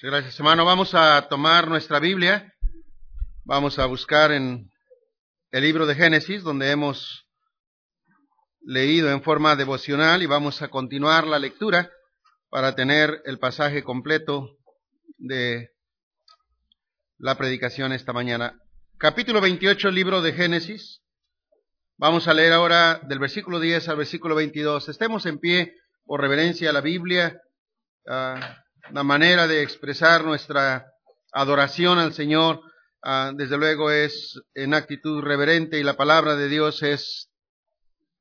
Gracias, hermano. Vamos a tomar nuestra Biblia. Vamos a buscar en el libro de Génesis, donde hemos leído en forma devocional y vamos a continuar la lectura para tener el pasaje completo de la predicación esta mañana. Capítulo 28, libro de Génesis. Vamos a leer ahora del versículo 10 al versículo 22. Estemos en pie por reverencia a la Biblia. La manera de expresar nuestra adoración al Señor, ah, desde luego, es en actitud reverente y la palabra de Dios es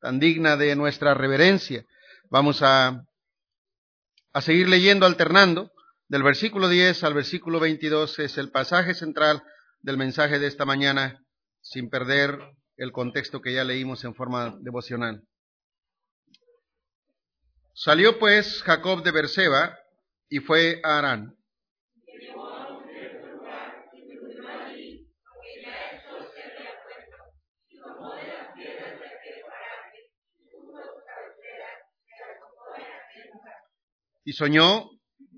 tan digna de nuestra reverencia. Vamos a, a seguir leyendo alternando. Del versículo 10 al versículo 22 es el pasaje central del mensaje de esta mañana, sin perder el contexto que ya leímos en forma devocional. Salió pues Jacob de Berseba y fue a Arán. Y soñó,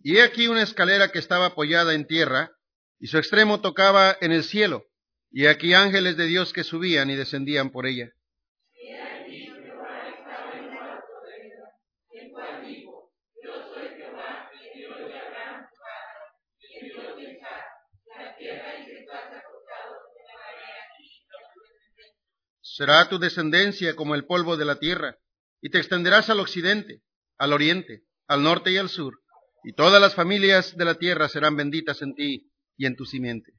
y he aquí una escalera que estaba apoyada en tierra, y su extremo tocaba en el cielo, y aquí ángeles de Dios que subían y descendían por ella. Será tu descendencia como el polvo de la tierra, y te extenderás al occidente, al oriente, al norte y al sur, y todas las familias de la tierra serán benditas en ti y en tu simiente.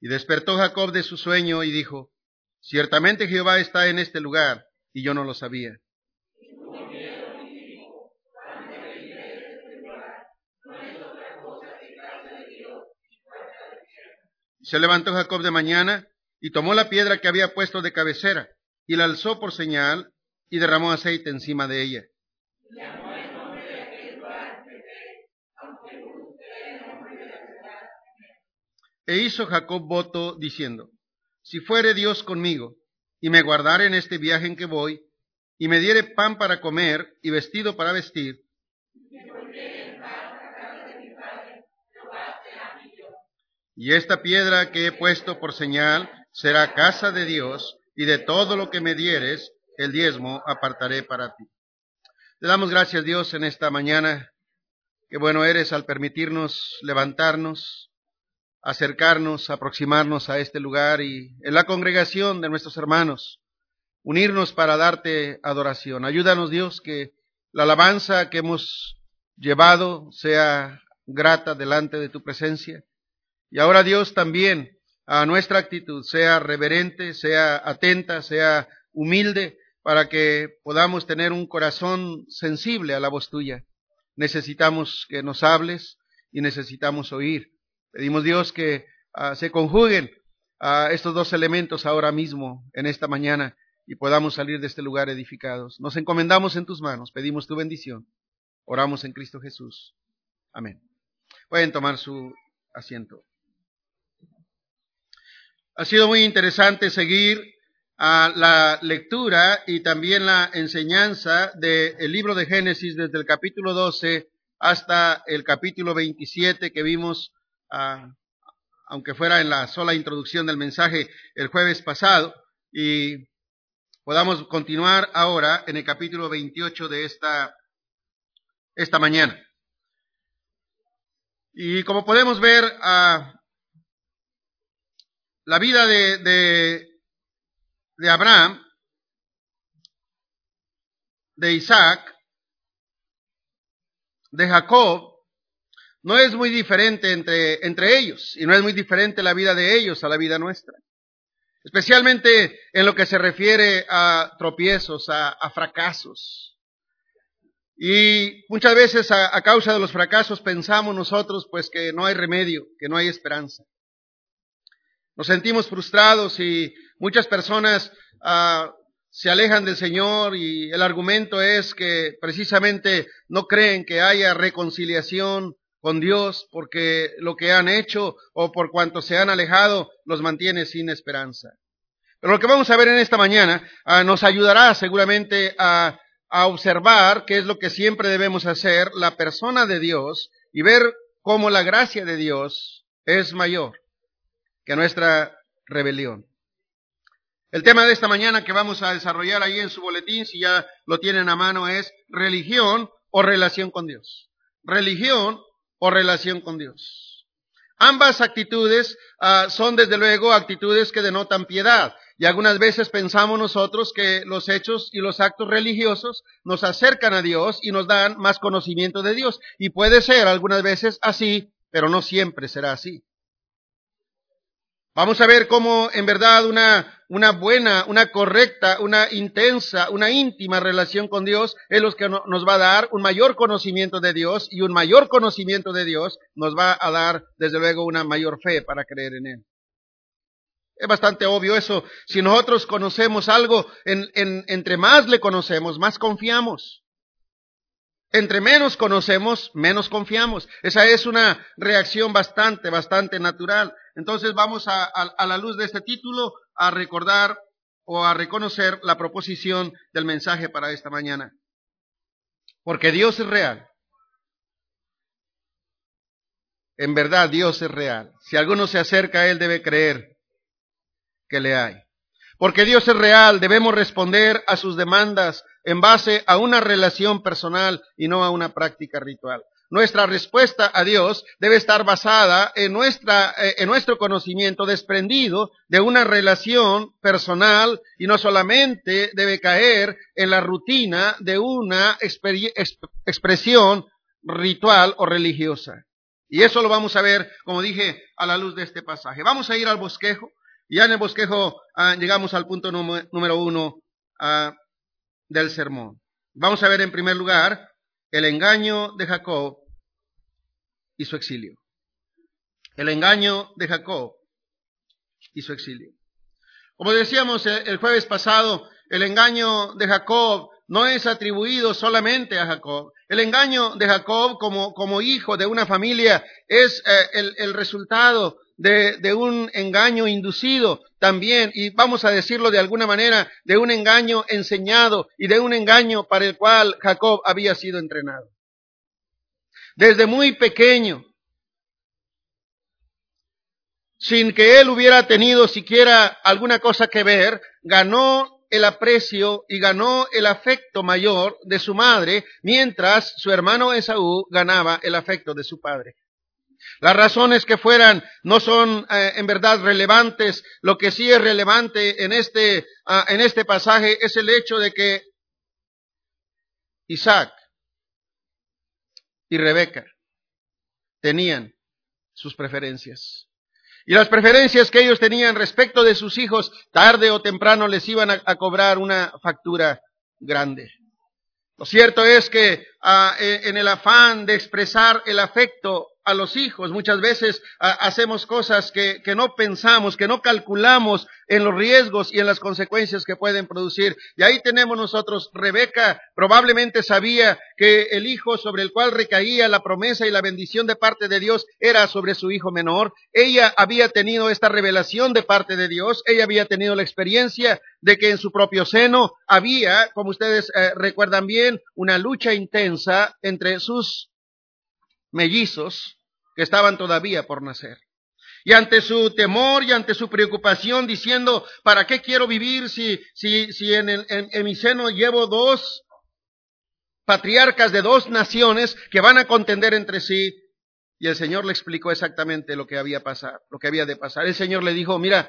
Y despertó Jacob de su sueño y dijo, Ciertamente Jehová está en este lugar, y yo no lo sabía. Se levantó Jacob de mañana y tomó la piedra que había puesto de cabecera y la alzó por señal y derramó aceite encima de ella. E hizo Jacob voto diciendo, si fuere Dios conmigo y me guardare en este viaje en que voy, y me diere pan para comer y vestido para vestir, Y esta piedra que he puesto por señal será casa de Dios, y de todo lo que me dieres, el diezmo apartaré para ti. Te damos gracias Dios en esta mañana. Qué bueno eres al permitirnos levantarnos, acercarnos, aproximarnos a este lugar y en la congregación de nuestros hermanos, unirnos para darte adoración. Ayúdanos Dios que la alabanza que hemos llevado sea grata delante de tu presencia y ahora Dios también a nuestra actitud sea reverente, sea atenta, sea humilde, para que podamos tener un corazón sensible a la voz tuya. Necesitamos que nos hables y necesitamos oír. Pedimos Dios que ah, se conjuguen estos dos elementos ahora mismo, en esta mañana, y podamos salir de este lugar edificados. Nos encomendamos en tus manos, pedimos tu bendición. Oramos en Cristo Jesús. Amén. Pueden tomar su asiento. Ha sido muy interesante seguir a la lectura y también la enseñanza del libro de Génesis desde el capítulo 12 hasta el capítulo 27 que vimos, ah, aunque fuera en la sola introducción del mensaje el jueves pasado, y podamos continuar ahora en el capítulo 28 de esta, esta mañana. Y como podemos ver, a la vida de, de, Abraham, de Isaac, de Jacob, no es muy diferente entre, entre ellos y no es muy diferente la vida de ellos a la vida nuestra. Especialmente en lo que se refiere a tropiezos, a, fracasos. Y muchas veces a, a, causa de los fracasos pensamos nosotros pues que no hay remedio, que no hay esperanza. Nos sentimos frustrados y muchas personas ah, se alejan del Señor y el argumento es que precisamente no creen que haya reconciliación con Dios porque lo que han hecho o por cuanto se han alejado los mantiene sin esperanza. Pero lo que vamos a ver en esta mañana ah, nos ayudará seguramente a, a observar qué es lo que siempre debemos hacer, la persona de Dios, y ver cómo la gracia de Dios es mayor que nuestra rebelión. El tema de esta mañana que vamos a desarrollar ahí en su boletín, si ya lo tienen a mano, es religión o relación con Dios. Religión o relación con Dios. Ambas actitudes ah, son desde luego actitudes que denotan piedad. Y algunas veces pensamos nosotros que los hechos y los actos religiosos nos acercan a Dios y nos dan más conocimiento de Dios. Y puede ser algunas veces así, pero no siempre será así. Vamos a ver cómo en verdad una, buena, una correcta, una intensa, una íntima relación con Dios es lo que nos va a dar un mayor conocimiento de Dios y un mayor conocimiento de Dios nos va a dar desde luego una mayor fe para creer en Él. Es bastante obvio eso. Si nosotros conocemos algo, entre más le conocemos, más confiamos. Entre menos conocemos, menos confiamos. Esa es una reacción bastante, bastante natural. Entonces vamos a, a, la luz de este título a recordar o a reconocer la proposición del mensaje para esta mañana. Porque Dios es real. En verdad Dios es real. Si alguno se acerca a Él debe creer que le hay. Porque Dios es real, debemos responder a sus demandas en base a una relación personal y no a una práctica ritual. Nuestra respuesta a Dios debe estar basada en, nuestra, eh, en nuestro conocimiento desprendido de una relación personal y no solamente debe caer en la rutina de una expresión ritual o religiosa. Y eso lo vamos a ver, como dije, a la luz de este pasaje. Vamos a ir al bosquejo. Ya en el bosquejo ah, llegamos al punto número uno ah, del sermón. Vamos a ver en primer lugar el engaño de Jacob y su exilio. El engaño de Jacob y su exilio. Como decíamos el jueves pasado, el engaño de Jacob no es atribuido solamente a Jacob. El engaño de Jacob como, hijo de una familia es eh, el, el resultado de, un engaño inducido también, y vamos a decirlo de alguna manera, de un engaño enseñado y de un engaño para el cual Jacob había sido entrenado. Desde muy pequeño, sin que él hubiera tenido siquiera alguna cosa que ver, ganó el aprecio y ganó el afecto mayor de su madre, mientras su hermano Esaú ganaba el afecto de su padre. Las razones que fueran no son eh, en verdad relevantes. Lo que sí es relevante en este, ah, en este pasaje es el hecho de que Isaac y Rebeca tenían sus preferencias. Y las preferencias que ellos tenían respecto de sus hijos, tarde o temprano les iban a, cobrar una factura grande. Lo cierto es que ah, en el afán de expresar el afecto a los hijos. Muchas veces hacemos cosas que, que, no pensamos, que no calculamos en los riesgos y en las consecuencias que pueden producir. Y ahí tenemos nosotros, Rebeca probablemente sabía que el hijo sobre el cual recaía la promesa y la bendición de parte de Dios era sobre su hijo menor. Ella había tenido esta revelación de parte de Dios. Ella había tenido la experiencia de que en su propio seno había, como ustedes eh, recuerdan bien, una lucha intensa entre sus mellizos que estaban todavía por nacer. Y ante su temor y ante su preocupación, diciendo, ¿para qué quiero vivir si, si, si en, el, en, mi seno llevo dos patriarcas de dos naciones que van a contender entre sí? Y el Señor le explicó exactamente lo que había pasado, lo que había de pasar. El Señor le dijo, mira,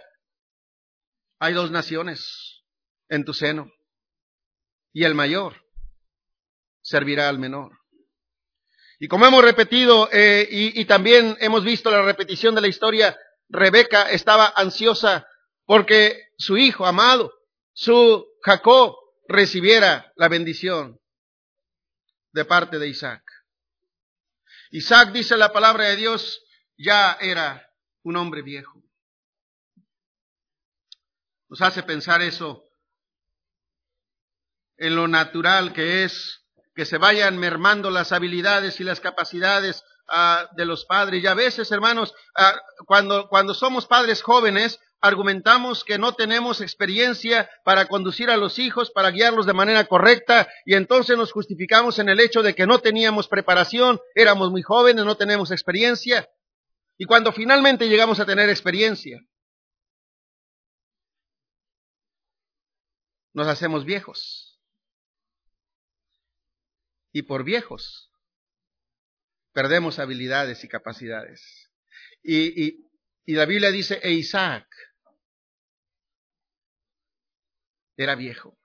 hay dos naciones en tu seno, y el mayor servirá al menor. Y como hemos repetido eh, y, y también hemos visto la repetición de la historia, Rebeca estaba ansiosa porque su hijo amado, su Jacob, recibiera la bendición de parte de Isaac. Isaac, dice la palabra de Dios, ya era un hombre viejo. Nos hace pensar eso en lo natural que es que se vayan mermando las habilidades y las capacidades ah, de los padres. Y a veces, hermanos, ah, cuando, cuando somos padres jóvenes, argumentamos que no tenemos experiencia para conducir a los hijos, para guiarlos de manera correcta, y entonces nos justificamos en el hecho de que no teníamos preparación, éramos muy jóvenes, no tenemos experiencia. Y cuando finalmente llegamos a tener experiencia, nos hacemos viejos. Y por viejos perdemos habilidades y capacidades. Y, la Biblia dice, e Isaac era viejo.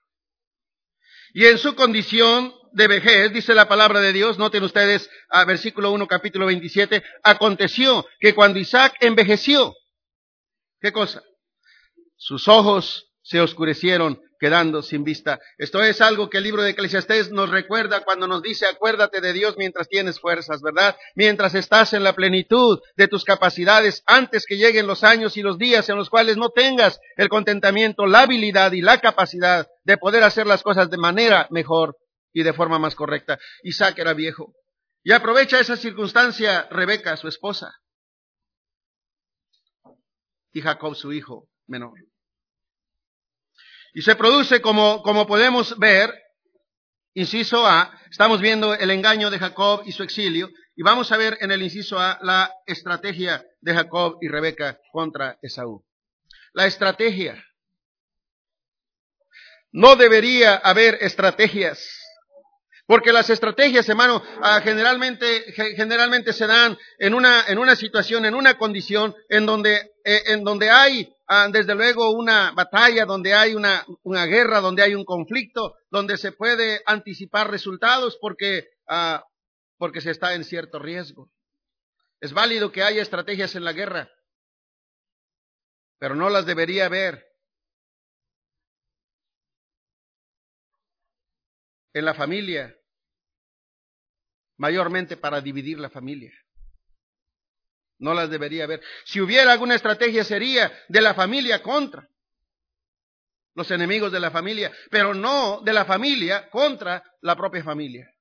Y en su condición de vejez, dice la palabra de Dios, noten ustedes a versículo 1, capítulo 27, aconteció que cuando Isaac envejeció, ¿qué cosa? Sus ojos se oscurecieron quedando sin vista. Esto es algo que el libro de Eclesiastés nos recuerda cuando nos dice, acuérdate de Dios mientras tienes fuerzas, ¿verdad? Mientras estás en la plenitud de tus capacidades, antes que lleguen los años y los días en los cuales no tengas el contentamiento, la habilidad y la capacidad de poder hacer las cosas de manera mejor y de forma más correcta. Isaac era viejo. Y aprovecha esa circunstancia Rebeca, su esposa, y Jacob, su hijo menor. Y se produce, como, como podemos ver, inciso A, estamos viendo el engaño de Jacob y su exilio, y vamos a ver en el inciso A la estrategia de Jacob y Rebeca contra Esaú. La estrategia. No debería haber estrategias porque las estrategias, hermano, ah, generalmente, generalmente se dan en una, en una situación, en una condición en donde, eh, en donde hay, ah, desde luego, una batalla, donde hay una, guerra, donde hay un conflicto, donde se puede anticipar resultados porque, ah, porque se está en cierto riesgo. Es válido que haya estrategias en la guerra, pero no las debería haber en la familia, mayormente para dividir la familia. No las debería haber. Si hubiera alguna estrategia sería de la familia contra los enemigos de la familia, pero no de la familia contra la propia familia.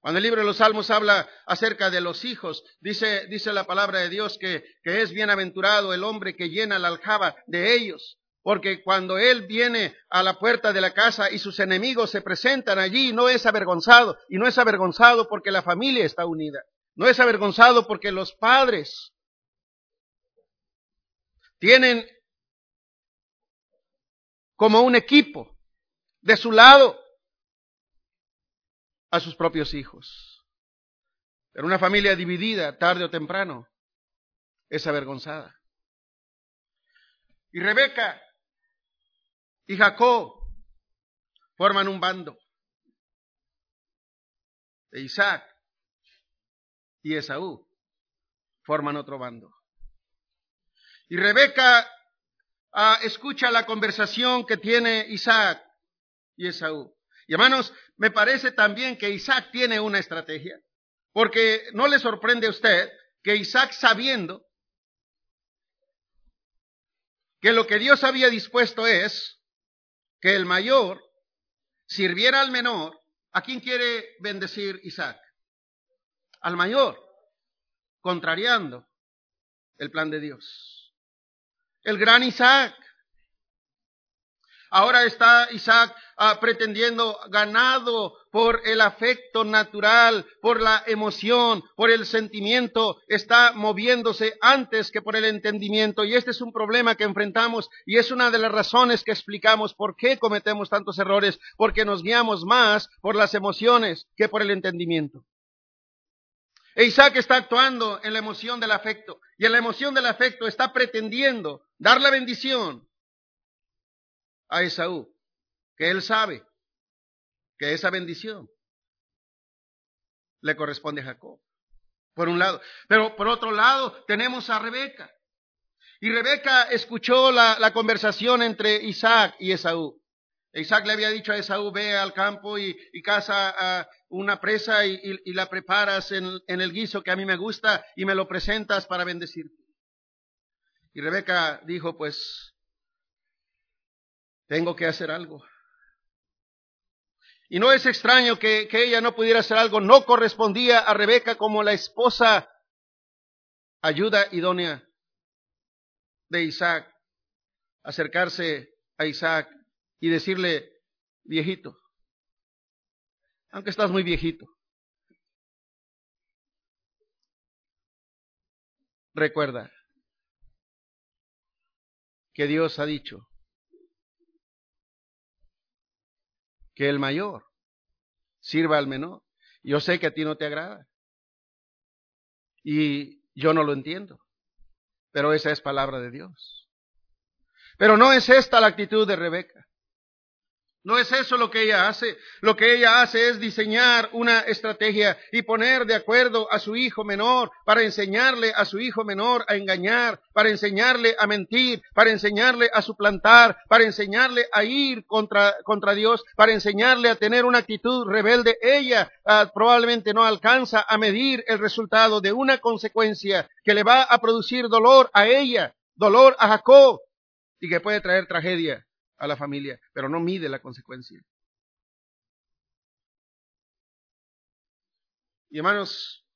Cuando el libro de los Salmos habla acerca de los hijos, dice, dice la palabra de Dios que, que es bienaventurado el hombre que llena la aljaba de ellos. Porque cuando él viene a la puerta de la casa y sus enemigos se presentan allí, no es avergonzado. Y no es avergonzado porque la familia está unida. No es avergonzado porque los padres tienen como un equipo de su lado a sus propios hijos. Pero una familia dividida, tarde o temprano, es avergonzada. Y Rebeca y Jacob forman un bando. E Isaac y Esaú forman otro bando. Y Rebeca ah, escucha la conversación que tiene Isaac y Esaú. Y hermanos, me parece también que Isaac tiene una estrategia, porque no le sorprende a usted que Isaac sabiendo que lo que Dios había dispuesto es que el mayor sirviera al menor, ¿a quién quiere bendecir Isaac? Al mayor, contrariando el plan de Dios. El gran Isaac. Ahora está Isaac ah, pretendiendo ganado por el afecto natural, por la emoción, por el sentimiento, está moviéndose antes que por el entendimiento. Y este es un problema que enfrentamos y es una de las razones que explicamos por qué cometemos tantos errores, porque nos guiamos más por las emociones que por el entendimiento. E Isaac está actuando en la emoción del afecto y en la emoción del afecto está pretendiendo dar la bendición a Esaú, que él sabe que esa bendición le corresponde a Jacob, por un lado. Pero por otro lado tenemos a Rebeca. Y Rebeca escuchó la, conversación entre Isaac y Esaú. Isaac le había dicho a Esaú, ve al campo y, caza una presa y, la preparas en, el guiso que a mí me gusta y me lo presentas para bendecirte. Y Rebeca dijo, pues, tengo que hacer algo. Y no es extraño que ella no pudiera hacer algo, no correspondía a Rebeca como la esposa ayuda idónea de Isaac, acercarse a Isaac y decirle, viejito, aunque estás muy viejito, recuerda que Dios ha dicho que el mayor sirva al menor. Yo sé que a ti no te agrada. Y yo no lo entiendo. Pero esa es palabra de Dios. Pero no es esta la actitud de Rebeca. No es eso lo que ella hace. Lo que ella hace es diseñar una estrategia y poner de acuerdo a su hijo menor para enseñarle a su hijo menor a engañar, para enseñarle a mentir, para enseñarle a suplantar, para enseñarle a ir contra, contra Dios, para enseñarle a tener una actitud rebelde. Ella ah, probablemente no alcanza a medir el resultado de una consecuencia que le va a producir dolor a ella, dolor a Jacob y que puede traer tragedia a la familia, pero no mide la consecuencia. Y hermanos,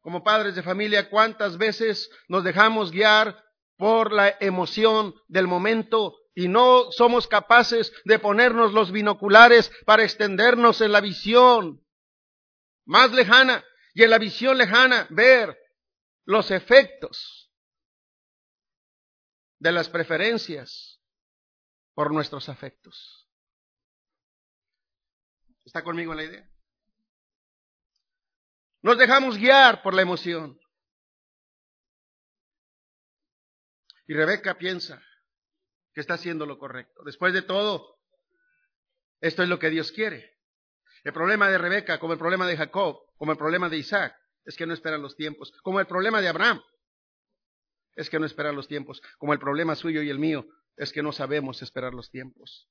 como padres de familia, ¿cuántas veces nos dejamos guiar por la emoción del momento y no somos capaces de ponernos los binoculares para extendernos en la visión más lejana y en la visión lejana ver los efectos de las preferencias por nuestros afectos. ¿Está conmigo en la idea? Nos dejamos guiar por la emoción. Y Rebeca piensa que está haciendo lo correcto. Después de todo, esto es lo que Dios quiere. El problema de Rebeca, como el problema de Jacob, como el problema de Isaac, es que no esperan los tiempos. Como el problema de Abraham, es que no esperan los tiempos. Como el problema suyo y el mío, es que no sabemos esperar los tiempos.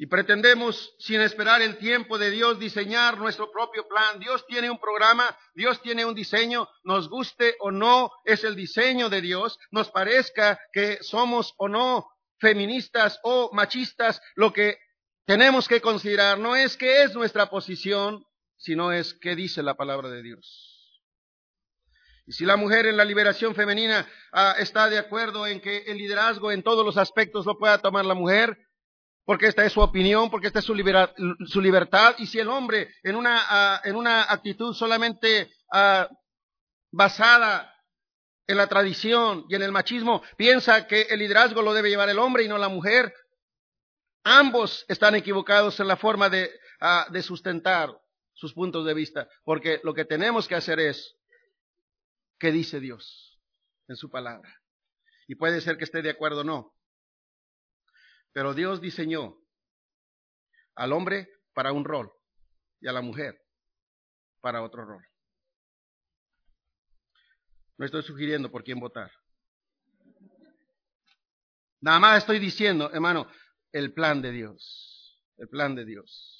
Y pretendemos, sin esperar el tiempo de Dios, diseñar nuestro propio plan. Dios tiene un programa, Dios tiene un diseño, nos guste o no, es el diseño de Dios, nos parezca que somos o no feministas o machistas, lo que tenemos que considerar no es qué es nuestra posición, sino es qué dice la palabra de Dios. Y si la mujer en la liberación femenina ah, está de acuerdo en que el liderazgo en todos los aspectos lo pueda tomar la mujer, porque esta es su opinión, porque esta es su, libertad, y si el hombre en una, ah, en una actitud solamente ah, basada en la tradición y en el machismo piensa que el liderazgo lo debe llevar el hombre y no la mujer, ambos están equivocados en la forma de sustentar sus puntos de vista, porque lo que tenemos que hacer es qué dice Dios en su palabra. Y puede ser que esté de acuerdo o no. Pero Dios diseñó al hombre para un rol y a la mujer para otro rol. No estoy sugiriendo por quién votar. Nada más estoy diciendo, hermano, el plan de Dios. El plan de Dios.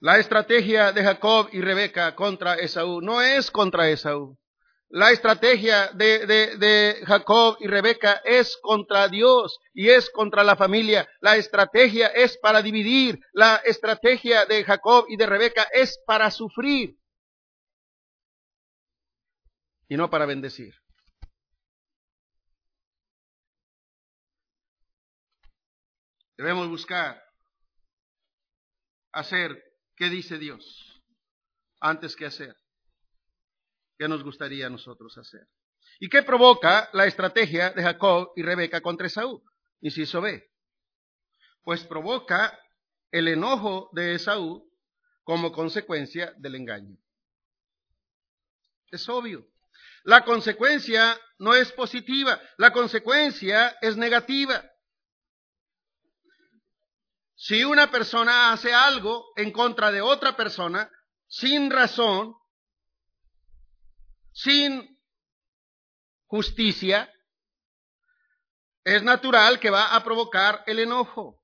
La estrategia de Jacob y Rebeca contra Esaú no es contra Esaú. La estrategia de, de, Jacob y Rebeca es contra Dios y es contra la familia. La estrategia es para dividir. La estrategia de Jacob y de Rebeca es para sufrir y no para bendecir. Debemos buscar hacer ¿Qué dice Dios? Antes que hacer. ¿Qué nos gustaría a nosotros hacer? ¿Y qué provoca la estrategia de Jacob y Rebeca contra Esaú? Inciso B. Pues provoca el enojo de Esaú como consecuencia del engaño. Es obvio. La consecuencia no es positiva, la consecuencia es negativa. Si una persona hace algo en contra de otra persona, sin razón, sin justicia, es natural que va a provocar el enojo.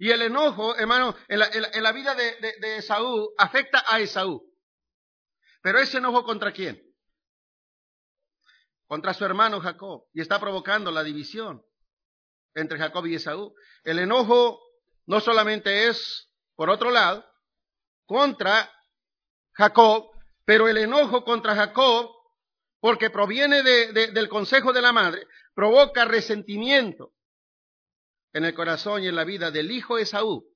Y el enojo, hermano, en la, vida de, de Esaú afecta a Esaú. Pero ese enojo contra quién? Contra su hermano Jacob. Y está provocando la división. entre Jacob y Esaú. El enojo no solamente es, por otro lado, contra Jacob, pero el enojo contra Jacob, porque proviene del consejo de la madre, provoca resentimiento en el corazón y en la vida del hijo Esaú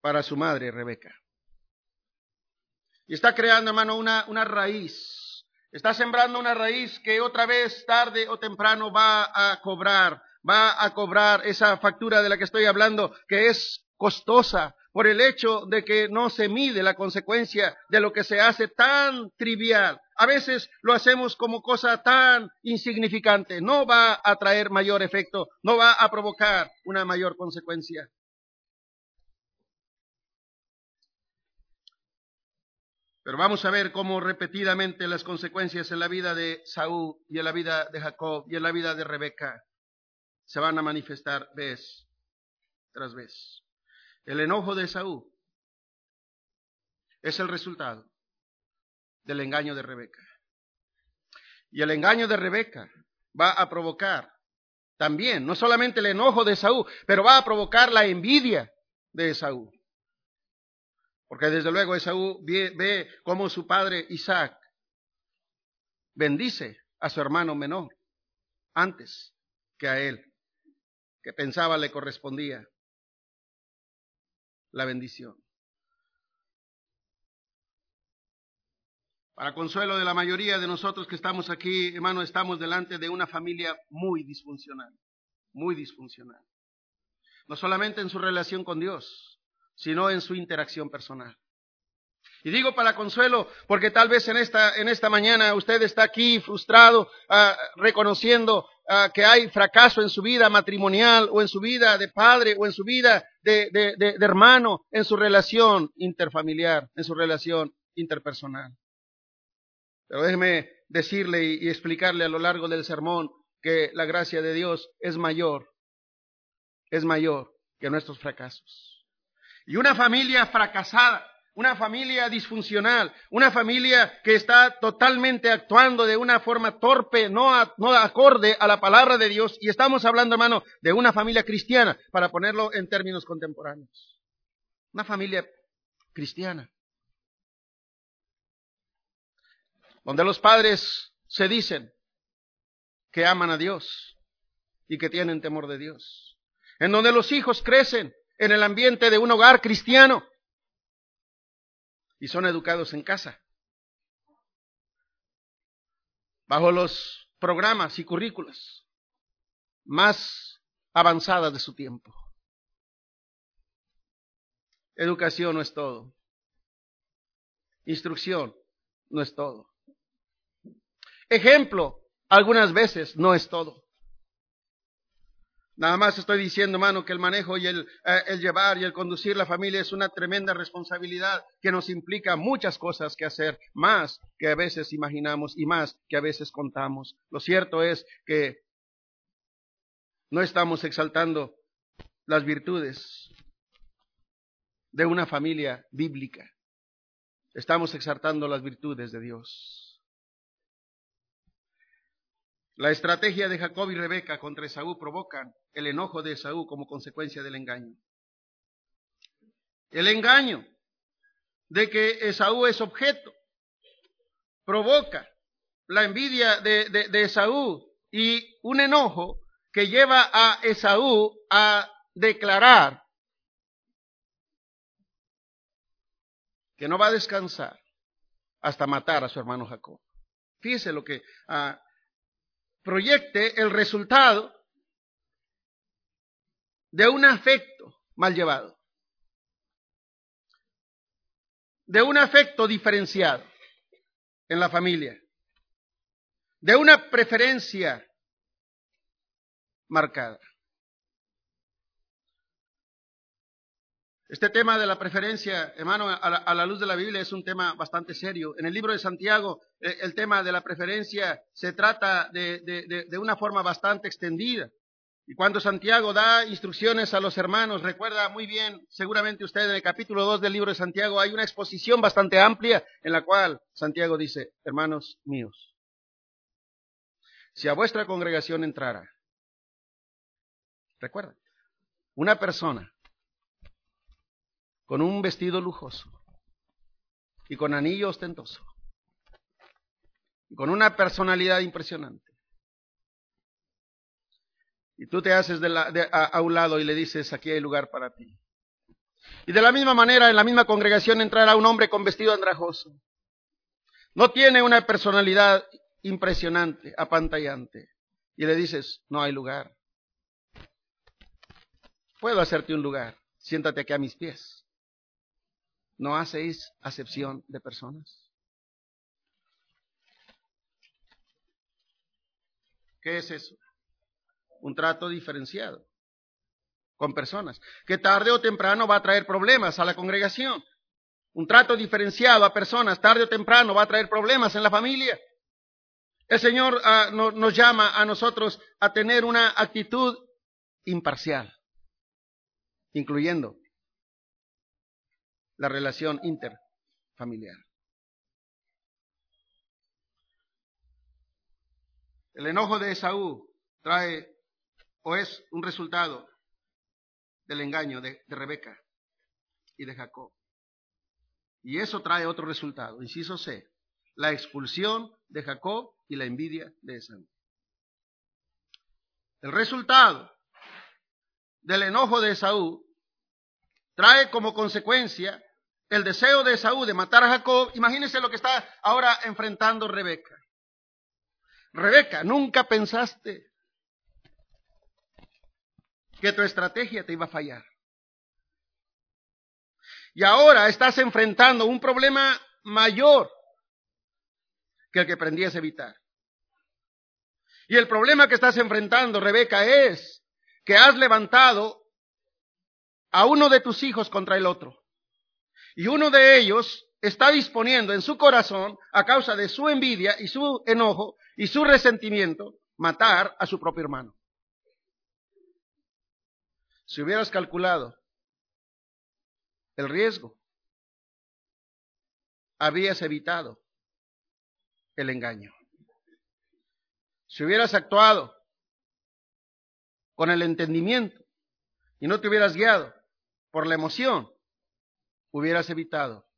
para su madre Rebeca. Y está creando, hermano, una, una raíz. Está sembrando una raíz que otra vez, tarde o temprano, va a cobrar, va a cobrar esa factura de la que estoy hablando, que es costosa por el hecho de que no se mide la consecuencia de lo que se hace tan trivial. A veces lo hacemos como cosa tan insignificante. No va a traer mayor efecto, no va a provocar una mayor consecuencia. Pero vamos a ver cómo repetidamente las consecuencias en la vida de Saúl y en la vida de Jacob y en la vida de Rebeca se van a manifestar vez tras vez. El enojo de Saúl es el resultado del engaño de Rebeca. Y el engaño de Rebeca va a provocar también, no solamente el enojo de Saúl, pero va a provocar la envidia de Saúl. Porque desde luego Esaú ve, ve cómo su padre Isaac bendice a su hermano menor antes que a él, que pensaba le correspondía la bendición. Para consuelo de la mayoría de nosotros que estamos aquí, hermano, estamos delante de una familia muy disfuncional, muy disfuncional. No solamente en su relación con Dios, sino en su interacción personal. Y digo para consuelo, porque tal vez en esta, en esta mañana usted está aquí frustrado, ah, reconociendo ah, que hay fracaso en su vida matrimonial, o en su vida de padre, o en su vida de, de, de, de hermano, en su relación interfamiliar, en su relación interpersonal. Pero déjeme decirle y explicarle a lo largo del sermón que la gracia de Dios es mayor, es mayor que nuestros fracasos. Y una familia fracasada, una familia disfuncional, una familia que está totalmente actuando de una forma torpe, no, acorde a la palabra de Dios. Y estamos hablando, hermano, de una familia cristiana, para ponerlo en términos contemporáneos. Una familia cristiana. Donde los padres se dicen que aman a Dios y que tienen temor de Dios. En donde los hijos crecen en el ambiente de un hogar cristiano y son educados en casa, bajo los programas y currículos más avanzadas de su tiempo. Educación no es todo. Instrucción no es todo. Ejemplo, algunas veces no es todo. Nada más estoy diciendo, hermano, que el manejo y el, eh, el, llevar y el conducir la familia es una tremenda responsabilidad que nos implica muchas cosas que hacer, más que a veces imaginamos y más que a veces contamos. Lo cierto es que no estamos exaltando las virtudes de una familia bíblica. Estamos exaltando las virtudes de Dios. La estrategia de Jacob y Rebeca contra Esaú provocan el enojo de Esaú como consecuencia del engaño. El engaño de que Esaú es objeto provoca la envidia de, Esaú y un enojo que lleva a Esaú a declarar que no va a descansar hasta matar a su hermano Jacob. Fíjese lo que uh, proyecte el resultado de un afecto mal llevado, de un afecto diferenciado en la familia, de una preferencia marcada. Este tema de la preferencia, hermano, a la, luz de la Biblia es un tema bastante serio. En el libro de Santiago, eh, el tema de la preferencia se trata de, una forma bastante extendida. Y cuando Santiago da instrucciones a los hermanos, recuerda muy bien, seguramente usted en el capítulo 2 del libro de Santiago hay una exposición bastante amplia en la cual Santiago dice, hermanos míos, si a vuestra congregación entrara, recuerda, una persona con un vestido lujoso y con anillo ostentoso y con una personalidad impresionante. Y tú te haces a un lado y le dices, aquí hay lugar para ti. Y de la misma manera, en la misma congregación entrará un hombre con vestido andrajoso. No tiene una personalidad impresionante, apantallante. Y le dices, no hay lugar. Puedo hacerte un lugar. Siéntate aquí a mis pies. ¿No hacéis acepción de personas? ¿Qué es eso? Un trato diferenciado con personas, que tarde o temprano va a traer problemas a la congregación. Un trato diferenciado a personas, tarde o temprano va a traer problemas en la familia. El Señor ah, nos llama a nosotros a tener una actitud imparcial, incluyendo la relación interfamiliar. El enojo de Esaú trae o es un resultado del engaño de, Rebeca y de Jacob. Y eso trae otro resultado, inciso C, la expulsión de Jacob y la envidia de Esaú. El resultado del enojo de Esaú trae como consecuencia el deseo de Esaú de matar a Jacob. Imagínense lo que está ahora enfrentando Rebeca. Rebeca, nunca pensaste que tu estrategia te iba a fallar. Y ahora estás enfrentando un problema mayor que el que aprendías a evitar. Y el problema que estás enfrentando, Rebeca, es que has levantado a uno de tus hijos contra el otro. Y uno de ellos está disponiendo en su corazón, a causa de su envidia y su enojo y su resentimiento, matar a su propio hermano. Si hubieras calculado el riesgo, habrías evitado el engaño. Si hubieras actuado con el entendimiento y no te hubieras guiado por la emoción, hubieras evitado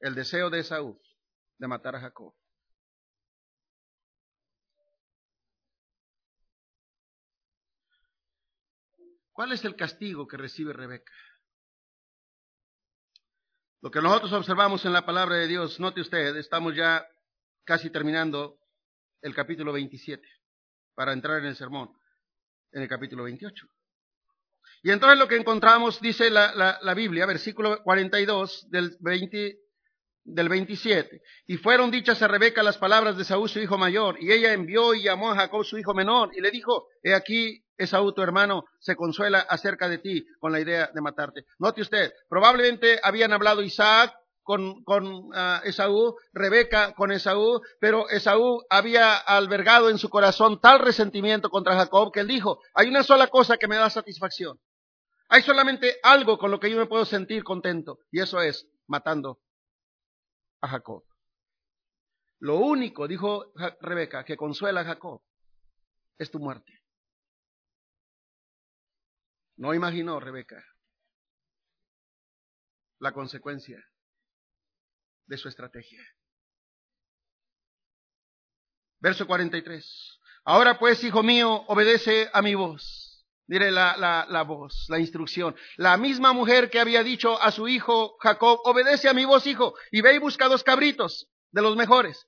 el deseo de Esaú de matar a Jacob. ¿Cuál es el castigo que recibe Rebeca? Lo que nosotros observamos en la palabra de Dios, note usted, estamos ya casi terminando el capítulo 27 para entrar en el sermón, en el capítulo 28. Y entonces lo que encontramos, dice la, la Biblia, versículo 42 del 20, del 27. Y fueron dichas a Rebeca las palabras de Saúl, su hijo mayor, y ella envió y llamó a Jacob, su hijo menor, y le dijo, he aquí, Esaú, tu hermano, se consuela acerca de ti con la idea de matarte. Note usted, probablemente habían hablado Isaac con, con ah, Esaú, Rebeca con Esaú, pero Esaú había albergado en su corazón tal resentimiento contra Jacob que él dijo, hay una sola cosa que me da satisfacción. Hay solamente algo con lo que yo me puedo sentir contento, y eso es matando a Jacob. Lo único, dijo Rebeca, que consuela a Jacob es tu muerte. No imaginó Rebeca la consecuencia de su estrategia. Verso 43. Ahora pues, hijo mío, obedece a mi voz. Mire la, la, la, voz, la instrucción. La misma mujer que había dicho a su hijo Jacob, obedece a mi voz, hijo, y ve y busca dos cabritos de los mejores,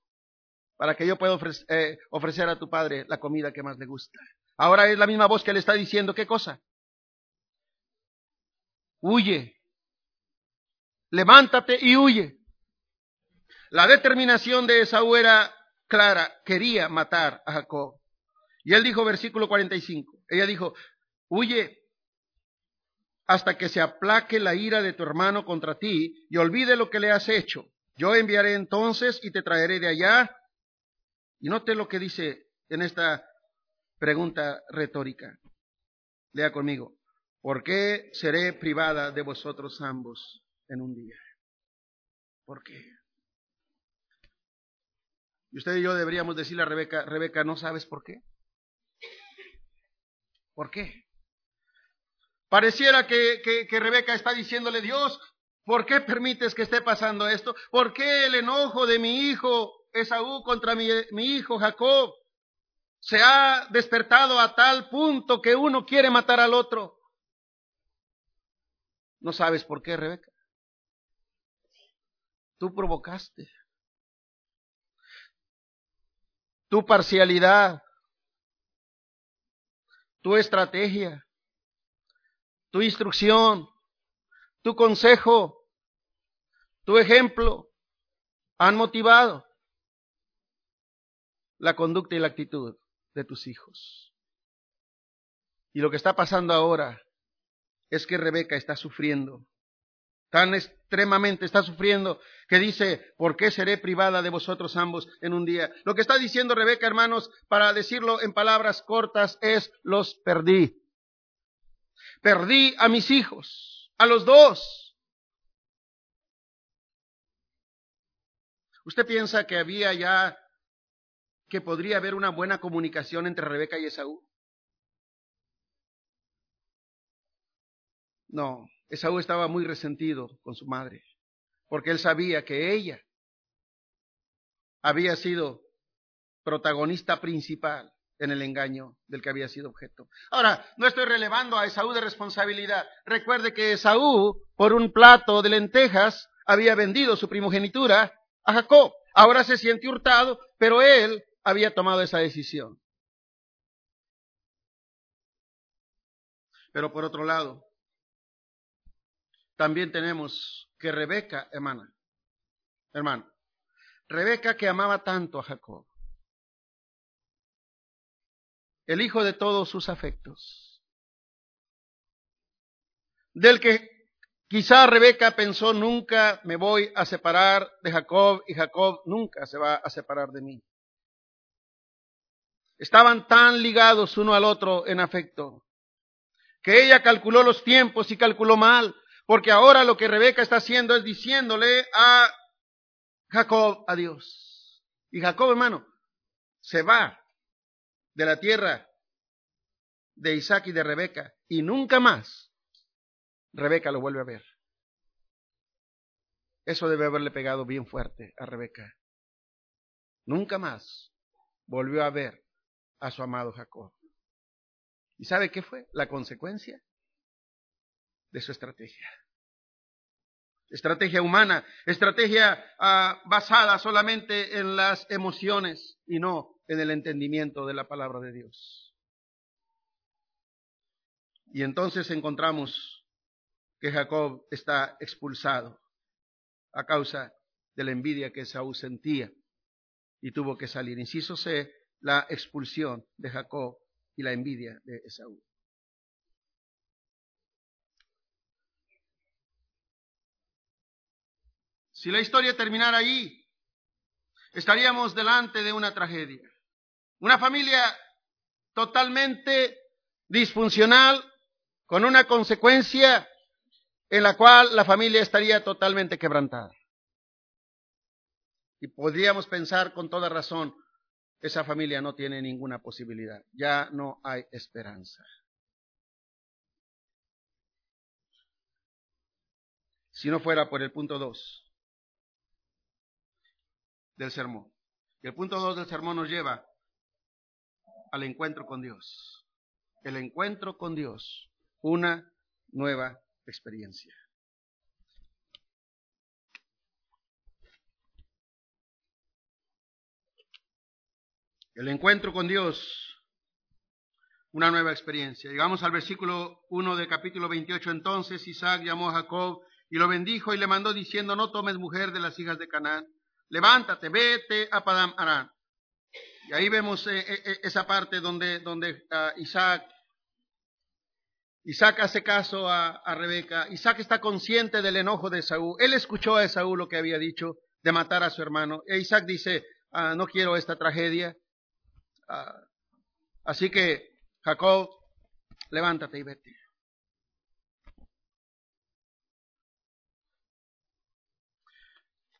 para que yo pueda ofrecer, eh, ofrecer a tu padre la comida que más le gusta. Ahora es la misma voz que le está diciendo, ¿qué cosa? Huye. Levántate y huye. La determinación de Esaú era clara, quería matar a Jacob. Y él dijo, versículo 45, ella dijo, Huye hasta que se aplaque la ira de tu hermano contra ti y olvide lo que le has hecho. Yo enviaré entonces y te traeré de allá. Y note lo que dice en esta pregunta retórica. Lea conmigo. ¿Por qué seré privada de vosotros ambos en un día? ¿Por qué? Y usted y yo deberíamos decirle a Rebeca, Rebeca, ¿no sabes por qué? ¿Por qué? Pareciera que, que, Rebeca está diciéndole, Dios, ¿por qué permites que esté pasando esto? ¿Por qué el enojo de mi hijo Esaú contra mi, mi hijo Jacob se ha despertado a tal punto que uno quiere matar al otro? ¿No sabes por qué, Rebeca? Tú provocaste. Tu parcialidad, tu estrategia, tu instrucción, tu consejo, tu ejemplo han motivado la conducta y la actitud de tus hijos. Y lo que está pasando ahora es que Rebeca está sufriendo, tan extremadamente está sufriendo, que dice, ¿por qué seré privada de vosotros ambos en un día? Lo que está diciendo Rebeca, hermanos, para decirlo en palabras cortas, es, los perdí. Perdí a mis hijos, a los dos. ¿Usted piensa que había ya, que podría haber una buena comunicación entre Rebeca y Esaú? No, Esaú estaba muy resentido con su madre, porque él sabía que ella había sido protagonista principal en el engaño del que había sido objeto. Ahora, no estoy relevando a Esaú de responsabilidad. Recuerde que Esaú, por un plato de lentejas, había vendido su primogenitura a Jacob. Ahora se siente hurtado, pero él había tomado esa decisión. Pero por otro lado, también tenemos que Rebeca, hermana, hermano, Rebeca que amaba tanto a Jacob, el hijo de todos sus afectos, del que quizá Rebeca pensó nunca me voy a separar de Jacob y Jacob nunca se va a separar de mí. Estaban tan ligados uno al otro en afecto que ella calculó los tiempos y calculó mal porque ahora lo que Rebeca está haciendo es diciéndole a Jacob adiós. Y Jacob, hermano, se va de la tierra de Isaac y de Rebeca y nunca más Rebeca lo vuelve a ver. Eso debe haberle pegado bien fuerte a Rebeca. Nunca más volvió a ver a su amado Jacob. ¿Y sabe qué fue la consecuencia? de su estrategia. Estrategia humana, estrategia ah, basada solamente en las emociones y no en el entendimiento de la palabra de Dios. Y entonces encontramos que Jacob está expulsado a causa de la envidia que Saúl sentía y tuvo que salir. Inciso C, la expulsión de Jacob y la envidia de Esaú. Si la historia terminara ahí, estaríamos delante de una tragedia. Una familia totalmente disfuncional, con una consecuencia en la cual la familia estaría totalmente quebrantada. Y podríamos pensar con toda razón, esa familia no tiene ninguna posibilidad, ya no hay esperanza. Si no fuera por el punto dos, del sermón. Y el punto dos del sermón nos lleva al encuentro con Dios. El encuentro con Dios, una nueva experiencia. El encuentro con Dios, una nueva experiencia. Llegamos al versículo 1 del capítulo 28. Entonces Isaac llamó a Jacob y lo bendijo y le mandó diciendo, no tomes mujer de las hijas de Canaán levántate, vete a Padam Aram. Y ahí vemos eh, eh, eh, esa parte donde, donde ah, Isaac, Isaac hace caso a, Rebeca. Isaac está consciente del enojo de Saúl. Él escuchó a Saúl lo que había dicho de matar a su hermano. E Isaac dice, ah, no quiero esta tragedia. Ah, así que, Jacob, levántate y vete.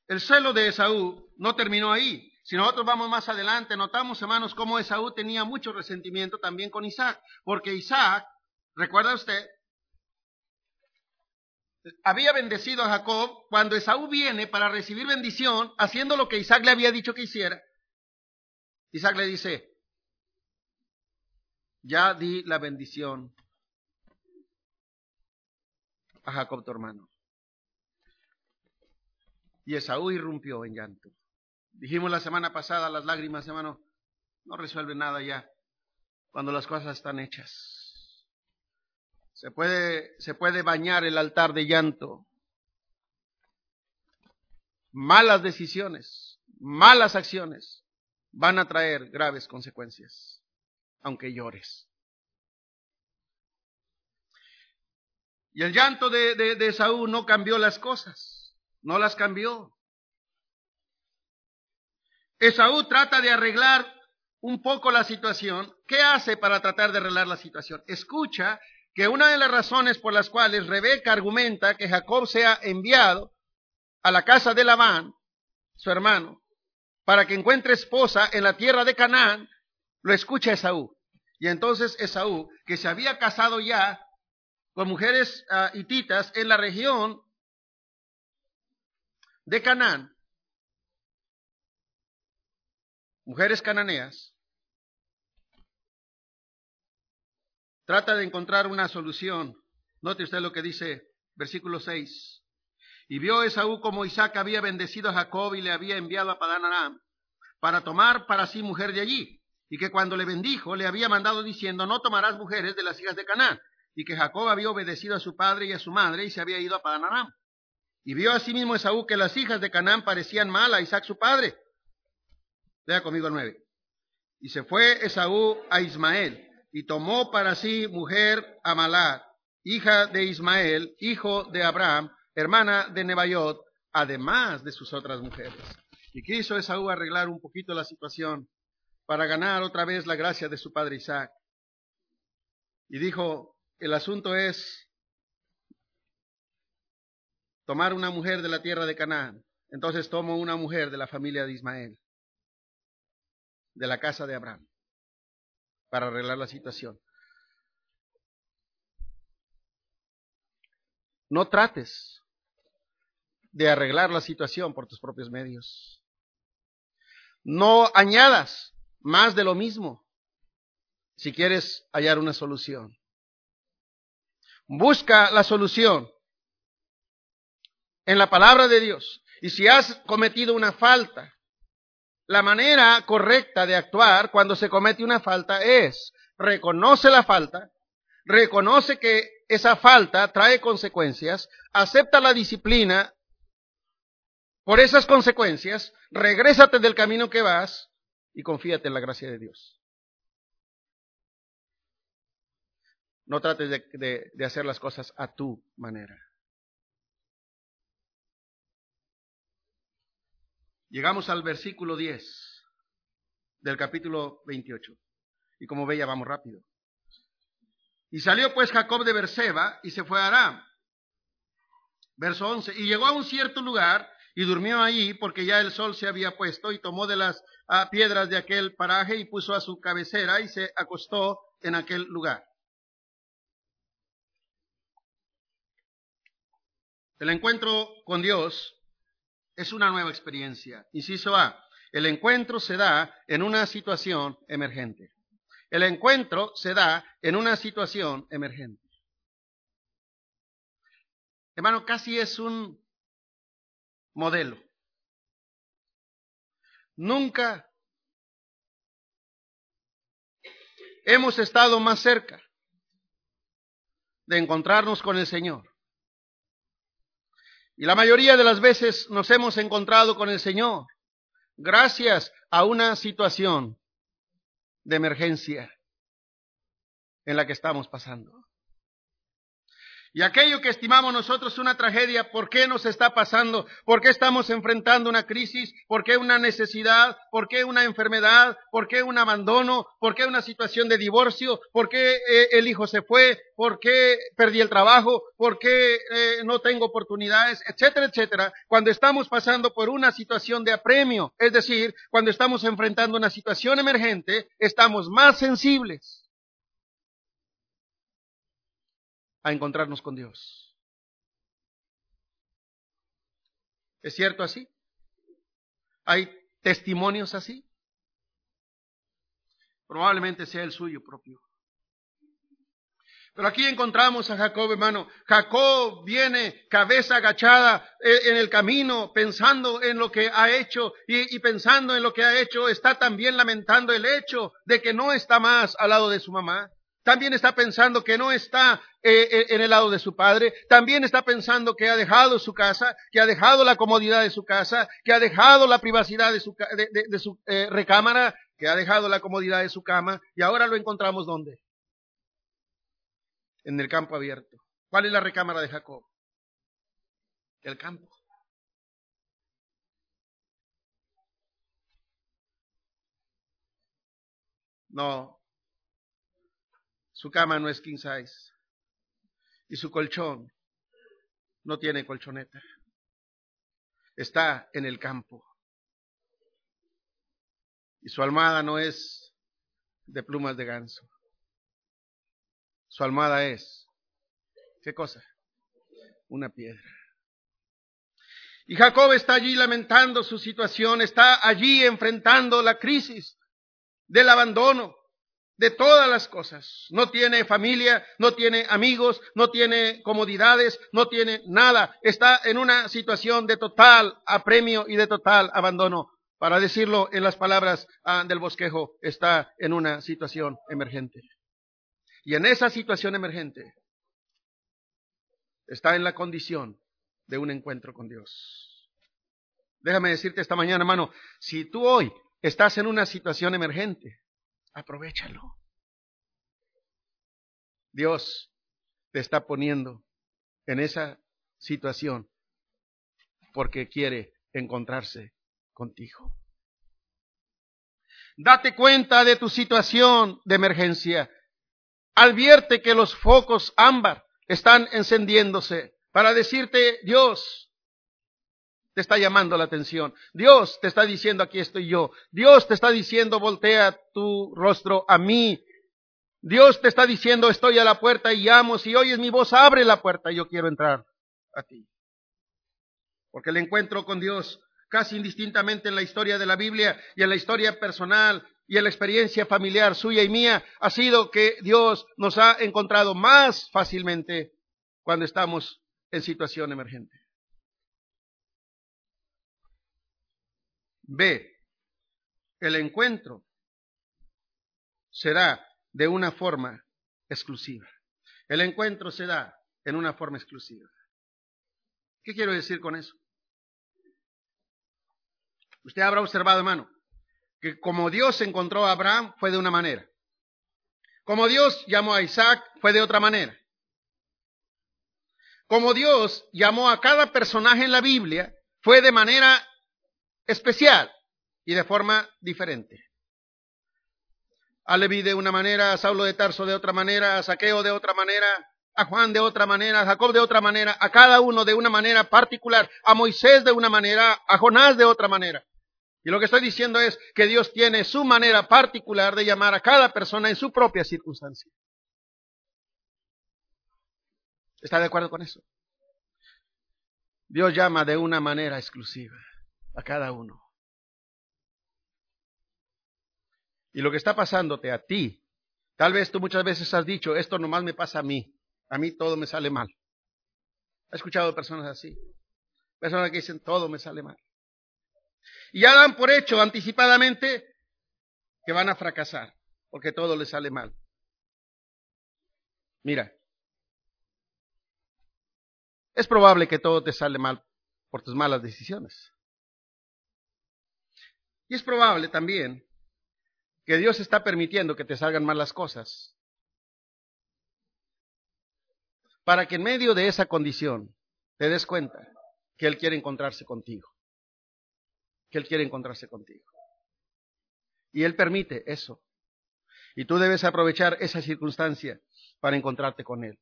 El celo de Esaú no terminó ahí, Si nosotros vamos más adelante, notamos, hermanos, cómo Esaú tenía mucho resentimiento también con Isaac, porque Isaac, recuerda usted, había bendecido a Jacob cuando Esaú viene para recibir bendición, haciendo lo que Isaac le había dicho que hiciera. Isaac le dice, ya di la bendición a Jacob tu hermano. Y Esaú irrumpió en llanto. Dijimos la semana pasada, las lágrimas, hermano, no resuelven nada ya cuando las cosas están hechas. Se puede, se puede bañar el altar de llanto. Malas decisiones, malas acciones van a traer graves consecuencias, aunque llores. Y el llanto de, de, de Saúl no cambió las cosas, no las cambió. Esaú trata de arreglar un poco la situación. ¿Qué hace para tratar de arreglar la situación? Escucha que una de las razones por las cuales Rebeca argumenta que Jacob sea enviado a la casa de Labán, su hermano, para que encuentre esposa en la tierra de Canaán, lo escucha Esaú. Y entonces Esaú, que se había casado ya con mujeres uh, hititas en la región de Canaán, mujeres cananeas, trata de encontrar una solución. Note usted lo que dice versículo 6. Y vio Esaú como Isaac había bendecido a Jacob y le había enviado a Padán Aram para tomar para sí mujer de allí, y que cuando le bendijo le había mandado diciendo, no tomarás mujeres de las hijas de Canaán, y que Jacob había obedecido a su padre y a su madre y se había ido a Padán Aram. Y vio asimismo Esaú que las hijas de Canaán parecían mal a Isaac su padre, Lea conmigo el 9. Y se fue Esaú a Ismael y tomó para sí mujer a hija de Ismael, hijo de Abraham, hermana de Nebayot, además de sus otras mujeres. Y quiso Esaú arreglar un poquito la situación para ganar otra vez la gracia de su padre Isaac. Y dijo, el asunto es tomar una mujer de la tierra de Canaán. Entonces tomo una mujer de la familia de Ismael de la casa de Abraham para arreglar la situación. No trates de arreglar la situación por tus propios medios. No añadas más de lo mismo si quieres hallar una solución. Busca la solución en la palabra de Dios. Y si has cometido una falta, la manera correcta de actuar cuando se comete una falta es reconoce la falta, reconoce que esa falta trae consecuencias, acepta la disciplina por esas consecuencias, regrésate del camino que vas y confíate en la gracia de Dios. No trates de, de, de hacer las cosas a tu manera. Llegamos al versículo 10 del capítulo 28. Y como veía, vamos rápido. Y salió pues Jacob de Berseba y se fue a Aram. Verso 11. Y llegó a un cierto lugar y durmió allí porque ya el sol se había puesto y tomó de las ah, piedras de aquel paraje y puso a su cabecera y se acostó en aquel lugar. El encuentro con Dios es una nueva experiencia. Inciso A, el encuentro se da en una situación emergente. El encuentro se da en una situación emergente. Hermano, casi es un modelo. Nunca hemos estado más cerca de encontrarnos con el Señor y la mayoría de las veces nos hemos encontrado con el Señor gracias a una situación de emergencia en la que estamos pasando. Y aquello que estimamos nosotros una tragedia, ¿por qué nos está pasando? ¿Por qué estamos enfrentando una crisis? ¿Por qué una necesidad? ¿Por qué una enfermedad? ¿Por qué un abandono? ¿Por qué una situación de divorcio? ¿Por qué eh, el hijo se fue? ¿Por qué perdí el trabajo? ¿Por qué eh, no tengo oportunidades? Etcétera, etcétera. Cuando estamos pasando por una situación de apremio, es decir, cuando estamos enfrentando una situación emergente, estamos más sensibles a encontrarnos con Dios. ¿Es cierto así? ¿Hay testimonios así? Probablemente sea el suyo propio. Pero aquí encontramos a Jacob, hermano. Jacob viene cabeza agachada en el camino, pensando en lo que ha hecho y, pensando en lo que ha hecho, está también lamentando el hecho de que no está más al lado de su mamá. También está pensando que no está eh, eh, en el lado de su padre. También está pensando que ha dejado su casa, que ha dejado la comodidad de su casa, que ha dejado la privacidad de su, eh, recámara, que ha dejado la comodidad de su cama. Y ahora lo encontramos ¿dónde? En el campo abierto. ¿Cuál es la recámara de Jacob? El campo. No, su cama no es king size. Y su colchón no tiene colchoneta. Está en el campo. Y su almohada no es de plumas de ganso. Su almohada es, ¿qué cosa? Una piedra. Y Jacob está allí lamentando su situación, está allí enfrentando la crisis del abandono, de todas las cosas. No tiene familia, no tiene amigos, no tiene comodidades, no tiene nada. Está en una situación de total apremio y de total abandono. Para decirlo en las palabras ah, del bosquejo, está en una situación emergente. Y en esa situación emergente está en la condición de un encuentro con Dios. Déjame decirte esta mañana, hermano, si tú hoy estás en una situación emergente, Aprovechalo. Dios te está poniendo en esa situación porque quiere encontrarse contigo. Date cuenta de tu situación de emergencia. Advierte que los focos ámbar están encendiéndose para decirte, Dios, te está llamando la atención. Dios te está diciendo, aquí estoy yo. Dios te está diciendo, voltea tu rostro a mí. Dios te está diciendo, estoy a la puerta y llamo. Si oyes mi voz, abre la puerta y yo quiero entrar a ti. Porque el encuentro con Dios, casi indistintamente en la historia de la Biblia y en la historia personal y en la experiencia familiar suya y mía, ha sido que Dios nos ha encontrado más fácilmente cuando estamos en situación emergente. B. El encuentro será de una forma exclusiva. El encuentro se da en una forma exclusiva. ¿Qué quiero decir con eso? Usted habrá observado, hermano, que como Dios encontró a Abraham fue de una manera. Como Dios llamó a Isaac fue de otra manera. Como Dios llamó a cada personaje en la Biblia fue de manera especial y de forma diferente. A Leví de una manera, a Saulo de Tarso de otra manera, a Saqueo de otra manera, a Juan de otra manera, a Jacob de otra manera, a cada uno de una manera particular, a Moisés de una manera, a Jonás de otra manera. Y lo que estoy diciendo es que Dios tiene su manera particular de llamar a cada persona en su propia circunstancia. ¿Está de acuerdo con eso? Dios llama de una manera exclusiva a cada uno. Y lo que está pasándote a ti, tal vez tú muchas veces has dicho, esto nomás me pasa a mí, a mí todo me sale mal. ¿Has escuchado personas así? Personas que dicen, todo me sale mal. Y ya dan por hecho anticipadamente que van a fracasar, porque todo les sale mal. Mira, es probable que todo te sale mal por tus malas decisiones. Y es probable también que Dios está permitiendo que te salgan mal las cosas para que en medio de esa condición te des cuenta que Él quiere encontrarse contigo. Que Él quiere encontrarse contigo. Y Él permite eso. Y tú debes aprovechar esa circunstancia para encontrarte con Él.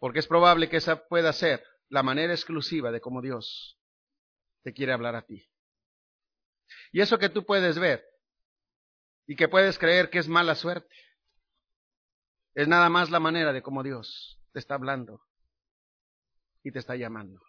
Porque es probable que esa pueda ser la manera exclusiva de cómo Dios te quiere hablar a ti. Y eso que tú puedes ver y que puedes creer que es mala suerte, es nada más la manera de cómo Dios te está hablando y te está llamando.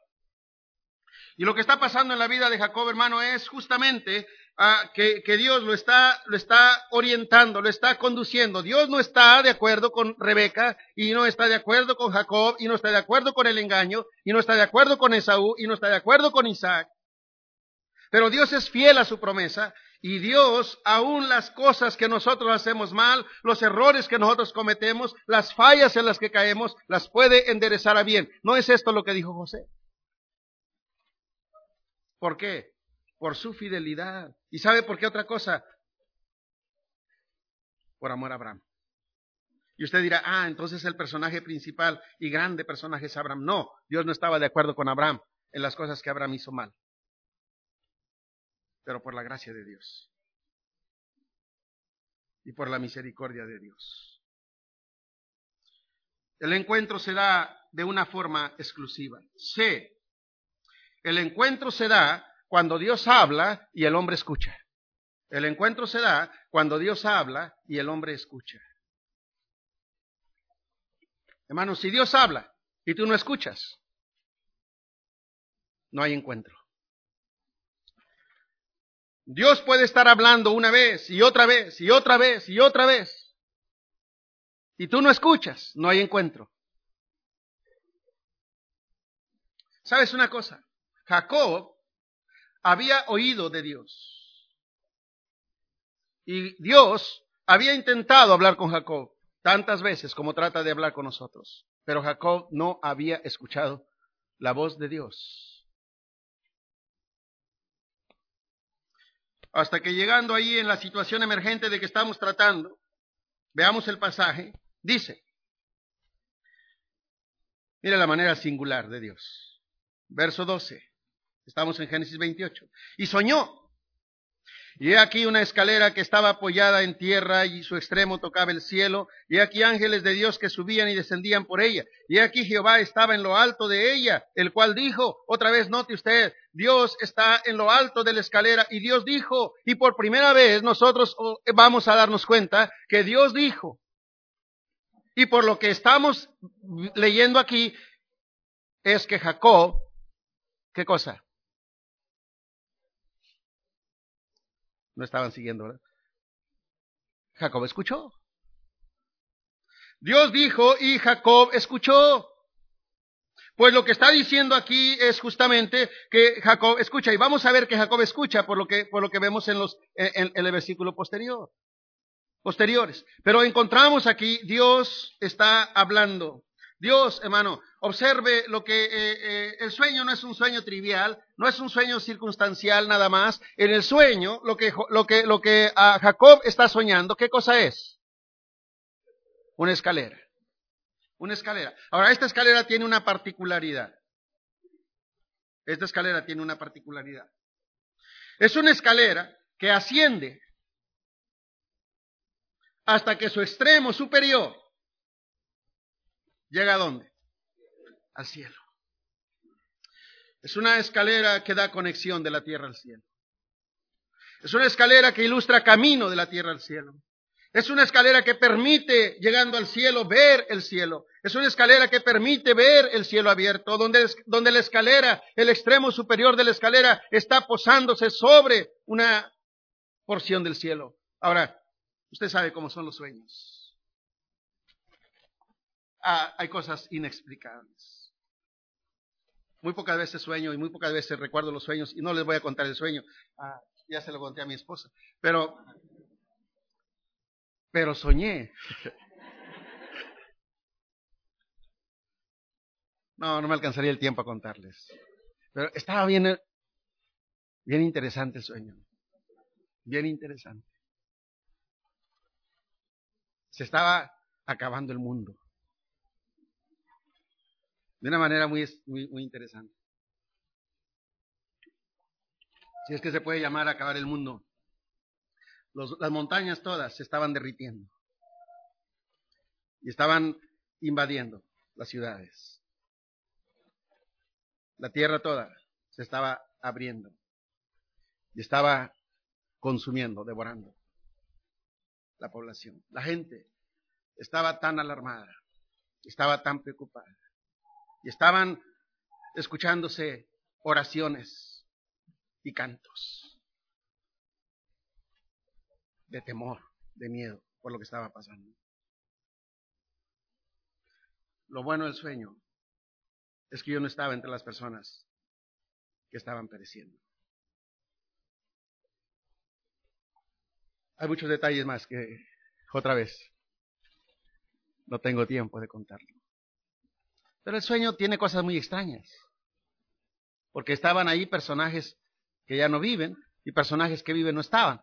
Y lo que está pasando en la vida de Jacob, hermano, es justamente ah, que, que, Dios lo está, lo está orientando, lo está conduciendo. Dios no está de acuerdo con Rebeca y no está de acuerdo con Jacob y no está de acuerdo con el engaño y no está de acuerdo con Esaú y no está de acuerdo con Isaac. Pero Dios es fiel a su promesa y Dios, aún las cosas que nosotros hacemos mal, los errores que nosotros cometemos, las fallas en las que caemos, las puede enderezar a bien. ¿No es esto lo que dijo José? ¿Por qué? Por su fidelidad. ¿Y sabe por qué otra cosa? Por amor a Abraham. Y usted dirá, ah, entonces el personaje principal y grande personaje es Abraham. No, Dios no estaba de acuerdo con Abraham en las cosas que Abraham hizo mal pero por la gracia de Dios y por la misericordia de Dios. El encuentro se da de una forma exclusiva. C. El encuentro se da cuando Dios habla y el hombre escucha. El encuentro se da cuando Dios habla y el hombre escucha. Hermanos, si Dios habla y tú no escuchas, no hay encuentro. Dios puede estar hablando una vez y otra vez y otra vez y otra vez. Y tú no escuchas, no hay encuentro. ¿Sabes una cosa? Jacob había oído de Dios. Y Dios había intentado hablar con Jacob tantas veces como trata de hablar con nosotros. Pero Jacob no había escuchado la voz de Dios. Hasta que llegando ahí en la situación emergente de que estamos tratando, veamos el pasaje, dice, mira la manera singular de Dios. Verso 12, estamos en Génesis 28, y soñó y he aquí una escalera que estaba apoyada en tierra y su extremo tocaba el cielo. Y he aquí ángeles de Dios que subían y descendían por ella. Y he aquí Jehová estaba en lo alto de ella, el cual dijo, otra vez note usted, Dios está en lo alto de la escalera y Dios dijo, y por primera vez nosotros oh, vamos a darnos cuenta que Dios dijo. Y por lo que estamos leyendo aquí es que Jacob, ¿qué cosa? No estaban siguiendo, ¿verdad? Jacob escuchó. Dios dijo y Jacob escuchó. Pues lo que está diciendo aquí es justamente que Jacob escucha. Y vamos a ver que Jacob escucha por lo que, por lo que vemos en, los, en el versículo posterior. Posteriores. Pero encontramos aquí, Dios está hablando. Dios, hermano, observe lo que eh, eh, el sueño no es un sueño trivial, no es un sueño circunstancial nada más. En el sueño, lo que, lo que, lo que a Jacob está soñando, ¿qué cosa es? Una escalera. Una escalera. Ahora, esta escalera tiene una particularidad. Esta escalera tiene una particularidad. Es una escalera que asciende hasta que su extremo superior ¿Llega a dónde? Al cielo. Es una escalera que da conexión de la tierra al cielo. Es una escalera que ilustra camino de la tierra al cielo. Es una escalera que permite, llegando al cielo, ver el cielo. Es una escalera que permite ver el cielo abierto, donde, donde la escalera, el extremo superior de la escalera, está posándose sobre una porción del cielo. Ahora, usted sabe cómo son los sueños. Ah, hay cosas inexplicables. Muy pocas veces sueño y muy pocas veces recuerdo los sueños y no les voy a contar el sueño. Ah, ya se lo conté a mi esposa. Pero, pero soñé. No, no me alcanzaría el tiempo a contarles. Pero estaba bien, bien interesante el sueño. Bien interesante. Se estaba acabando el mundo. De una manera muy, muy, muy interesante. Si es que se puede llamar acabar el mundo. las montañas todas se estaban derritiendo y estaban invadiendo las ciudades. La tierra toda se estaba abriendo y estaba consumiendo, devorando la población. La gente estaba tan alarmada, estaba tan preocupada y estaban escuchándose oraciones y cantos de temor, de miedo por lo que estaba pasando. Lo bueno del sueño es que yo no estaba entre las personas que estaban pereciendo. Hay muchos detalles más que otra vez no tengo tiempo de contarlo. Pero el sueño tiene cosas muy extrañas. Porque estaban ahí personajes que ya no viven y personajes que viven no estaban.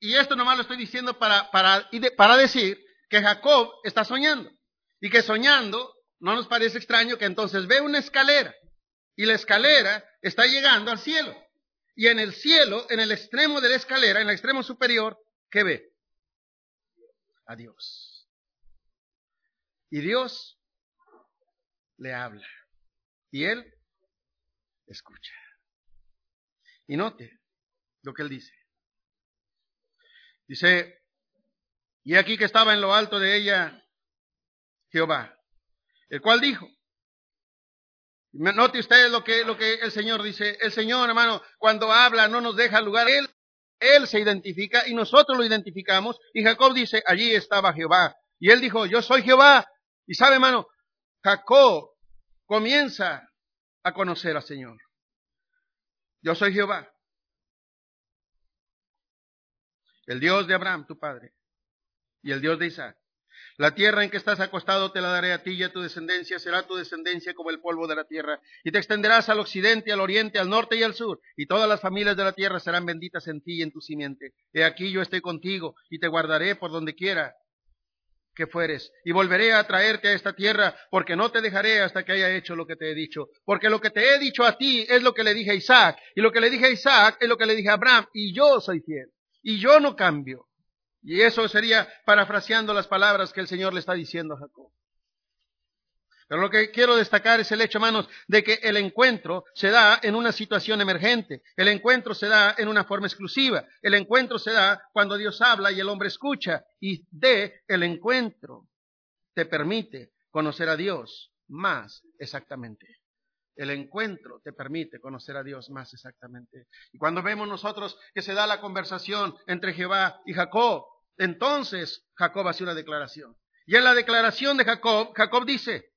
Y esto nomás lo estoy diciendo para, para, para decir que Jacob está soñando. Y que soñando no nos parece extraño que entonces ve una escalera. Y la escalera está llegando al cielo. Y en el cielo, en el extremo de la escalera, en el extremo superior, ¿qué ve? A Dios. Y Dios le habla. Y él escucha. Y note lo que él dice. Dice, y aquí que estaba en lo alto de ella Jehová, el cual dijo, Note ustedes lo que, lo que el Señor dice. El Señor, hermano, cuando habla no nos deja lugar. Él, él se identifica y nosotros lo identificamos. Y Jacob dice, allí estaba Jehová. Y él dijo, yo soy Jehová. Y sabe, hermano, Jacob comienza a conocer al Señor. Yo soy Jehová. El Dios de Abraham, tu padre. Y el Dios de Isaac. La tierra en que estás acostado te la daré a ti y a tu descendencia, será tu descendencia como el polvo de la tierra, y te extenderás al occidente, al oriente, al norte y al sur, y todas las familias de la tierra serán benditas en ti y en tu simiente. He aquí yo estoy contigo, y te guardaré por donde quiera que fueres, y volveré a traerte a esta tierra, porque no te dejaré hasta que haya hecho lo que te he dicho, porque lo que te he dicho a ti es lo que le dije a Isaac, y lo que le dije a Isaac es lo que le dije a Abraham, y yo soy fiel, y yo no cambio. Y eso sería parafraseando las palabras que el Señor le está diciendo a Jacob. Pero lo que quiero destacar es el hecho, hermanos, de que el encuentro se da en una situación emergente. El encuentro se da en una forma exclusiva. El encuentro se da cuando Dios habla y el hombre escucha. Y de el encuentro te permite conocer a Dios más exactamente. El encuentro te permite conocer a Dios más exactamente. Y cuando vemos nosotros que se da la conversación entre Jehová y Jacob, entonces Jacob hace una declaración. Y en la declaración de Jacob, Jacob dice,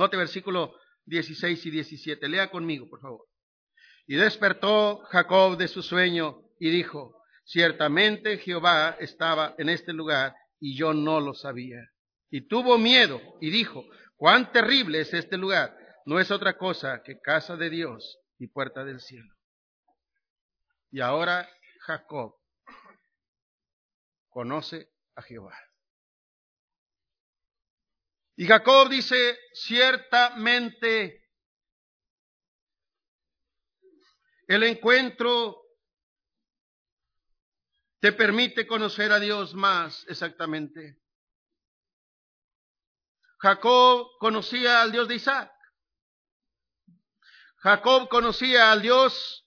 note versículo 16 y 17, lea conmigo, por favor. Y despertó Jacob de su sueño y dijo, ciertamente Jehová estaba en este lugar y yo no lo sabía. Y tuvo miedo y dijo, cuán terrible es este lugar no es otra cosa que casa de Dios y puerta del cielo. Y ahora Jacob conoce a Jehová. Y Jacob dice, ciertamente el encuentro te permite conocer a Dios más exactamente. Jacob conocía al Dios de Isaac. Jacob conocía al Dios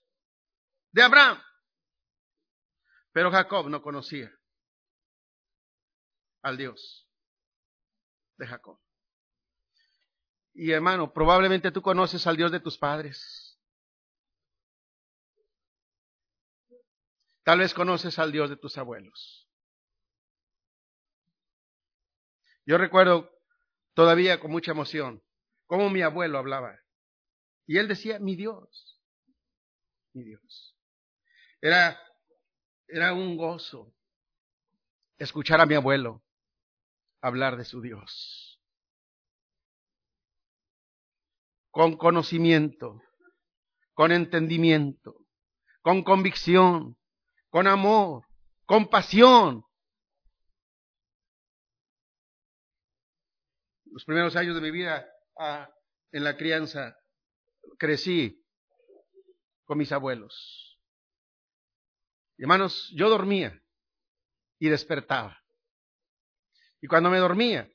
de Abraham, pero Jacob no conocía al Dios de Jacob. Y hermano, probablemente tú conoces al Dios de tus padres. Tal vez conoces al Dios de tus abuelos. Yo recuerdo todavía con mucha emoción cómo mi abuelo hablaba. Y él decía, mi Dios, mi Dios. Era, era un gozo escuchar a mi abuelo hablar de su Dios. Con conocimiento, con entendimiento, con convicción, con amor, con pasión. los primeros años de mi vida ah, en la crianza, crecí con mis abuelos. hermanos, yo dormía y despertaba. Y cuando me dormía,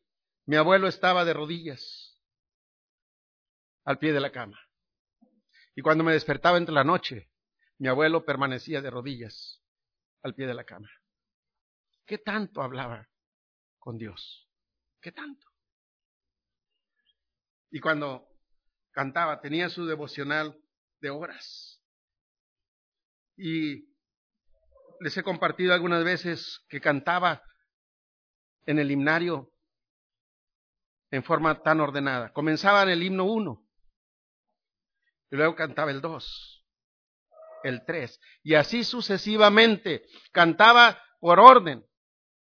mi abuelo estaba de rodillas al pie de la cama. Y cuando me despertaba entre la noche, mi abuelo permanecía de rodillas al pie de la cama. ¿Qué tanto hablaba con Dios? ¿Qué tanto? Y cuando cantaba, tenía su devocional de horas. Y les he compartido algunas veces que cantaba en el himnario en forma tan ordenada. Comenzaba en el himno 1 y luego cantaba el 2, el 3 y así sucesivamente. Cantaba por orden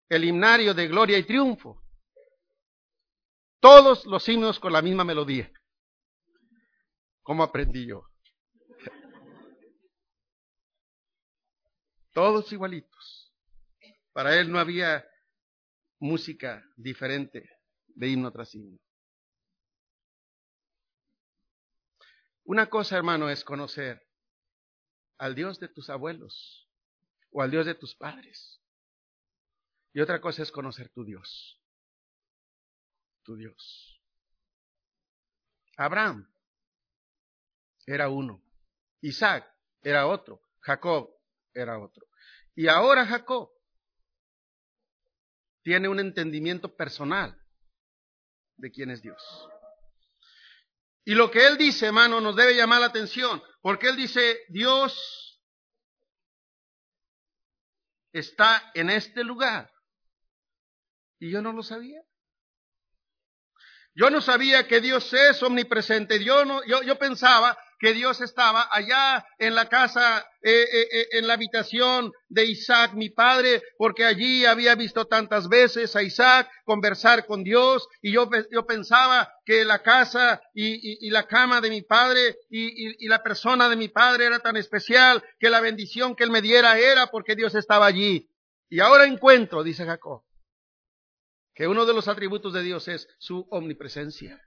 el himnario de gloria y triunfo. Todos los himnos con la misma melodía. ¿Cómo aprendí yo? Todos igualitos. Para él no había música diferente de himno tras himno. Una cosa, hermano, es conocer al Dios de tus abuelos o al Dios de tus padres. Y otra cosa es conocer tu Dios. Tu Dios. Abraham era uno. Isaac era otro. Jacob era otro. Y ahora Jacob tiene un entendimiento personal de quién es Dios. Y lo que él dice, hermano, nos debe llamar la atención, porque él dice, Dios está en este lugar. Y yo no lo sabía. Yo no sabía que Dios es omnipresente. Yo, no, yo, yo pensaba que Dios estaba allá en la casa, eh, eh, eh, en la habitación de Isaac, mi padre, porque allí había visto tantas veces a Isaac conversar con Dios y yo, pensaba que la casa y, la cama de mi padre y la persona de mi padre era tan especial que la bendición que él me diera era porque Dios estaba allí. Y ahora encuentro, dice Jacob, que uno de los atributos de Dios es su omnipresencia.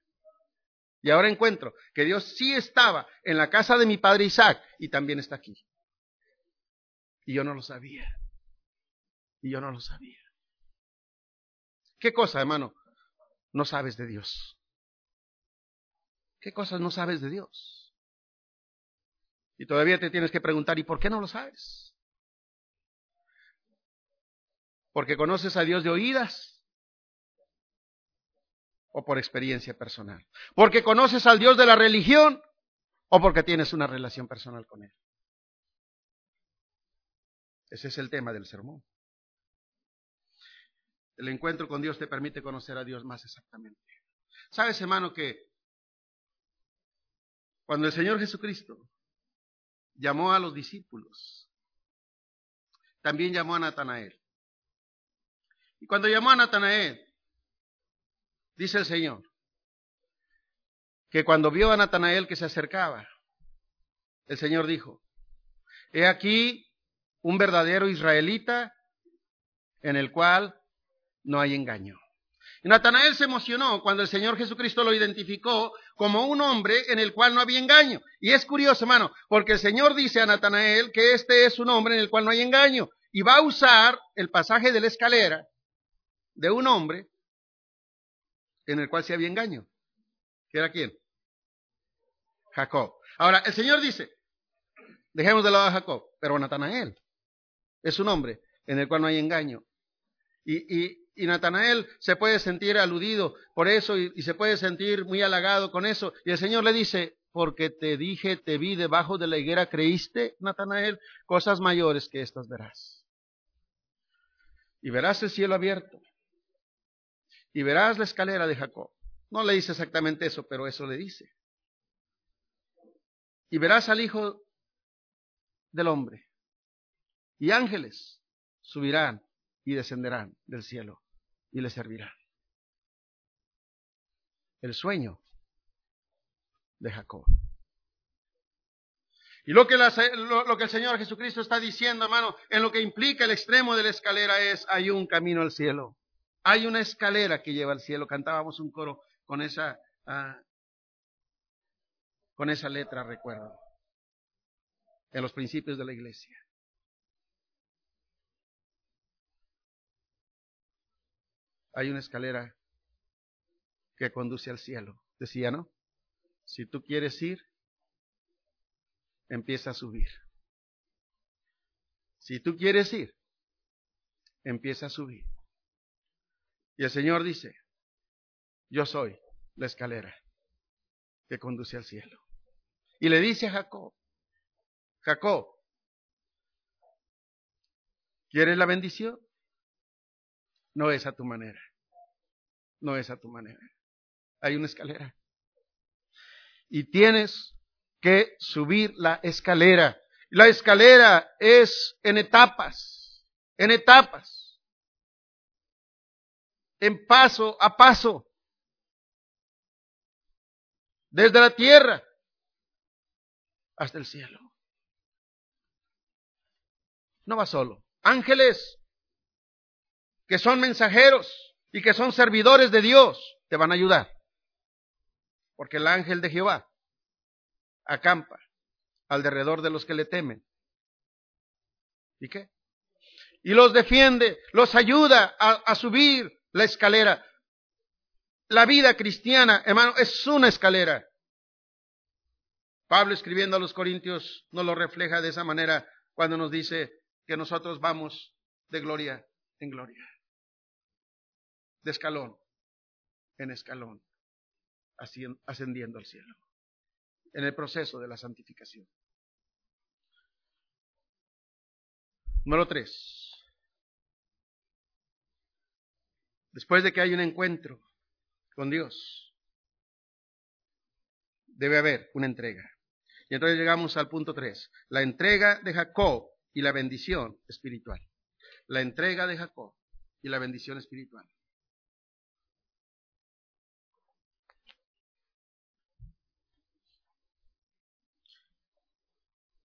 Y ahora encuentro que Dios sí estaba en la casa de mi padre Isaac y también está aquí. Y yo no lo sabía. Y yo no lo sabía. ¿Qué cosa, hermano? No sabes de Dios. ¿Qué cosas no sabes de Dios? Y todavía te tienes que preguntar, ¿y por qué no lo sabes? Porque conoces a Dios de oídas o por experiencia personal? ¿Porque conoces al Dios de la religión o porque tienes una relación personal con Él? Ese es el tema del sermón. El encuentro con Dios te permite conocer a Dios más exactamente. ¿Sabes, hermano, que cuando el Señor Jesucristo llamó a los discípulos, también llamó a Natanael? Y cuando llamó a Natanael, Dice el Señor que cuando vio a Natanael que se acercaba, el Señor dijo, he aquí un verdadero israelita en el cual no hay engaño. Y Natanael se emocionó cuando el Señor Jesucristo lo identificó como un hombre en el cual no había engaño. Y es curioso, hermano, porque el Señor dice a Natanael que este es un hombre en el cual no hay engaño. Y va a usar el pasaje de la escalera de un hombre en el cual sí había engaño. ¿Que era quién? Jacob. Ahora, el Señor dice, dejemos de lado a Jacob, pero Natanael es un hombre en el cual no hay engaño. Y, y, y Natanael se puede sentir aludido por eso y, y se puede sentir muy halagado con eso. Y el Señor le dice, porque te dije, te vi debajo de la higuera, ¿creíste, Natanael? Cosas mayores que estas verás. Y verás el cielo abierto y verás la escalera de Jacob. No le dice exactamente eso, pero eso le dice. Y verás al Hijo del Hombre. Y ángeles subirán y descenderán del cielo y le servirán. El sueño de Jacob. Y lo que, lo que, el Señor Jesucristo está diciendo, hermano, en lo que implica el extremo de la escalera es, hay un camino al cielo Hay una escalera que lleva al cielo. Cantábamos un coro con esa, ah, con esa letra, recuerdo, en los principios de la iglesia. Hay una escalera que conduce al cielo. Decía, ¿no? Si tú quieres ir, empieza a subir. Si tú quieres ir, empieza a subir. Y el Señor dice, yo soy la escalera que conduce al cielo. Y le dice a Jacob, Jacob, ¿quieres la bendición? No es a tu manera. No es a tu manera. Hay una escalera. Y tienes que subir la escalera. La escalera es en etapas, en etapas, en paso a paso, desde la tierra hasta el cielo. No va solo. Ángeles que son mensajeros y que son servidores de Dios te van a ayudar. Porque el ángel de Jehová acampa alrededor de los que le temen. ¿Y qué? Y los defiende, los ayuda a, a subir la escalera. La vida cristiana, hermano, es una escalera. Pablo escribiendo a los Corintios nos lo refleja de esa manera cuando nos dice que nosotros vamos de gloria en gloria, de escalón en escalón, ascendiendo al cielo en el proceso de la santificación. Número tres. Después de que hay un encuentro con Dios, debe haber una entrega. Y entonces llegamos al punto tres. La entrega de Jacob y la bendición espiritual. La entrega de Jacob y la bendición espiritual.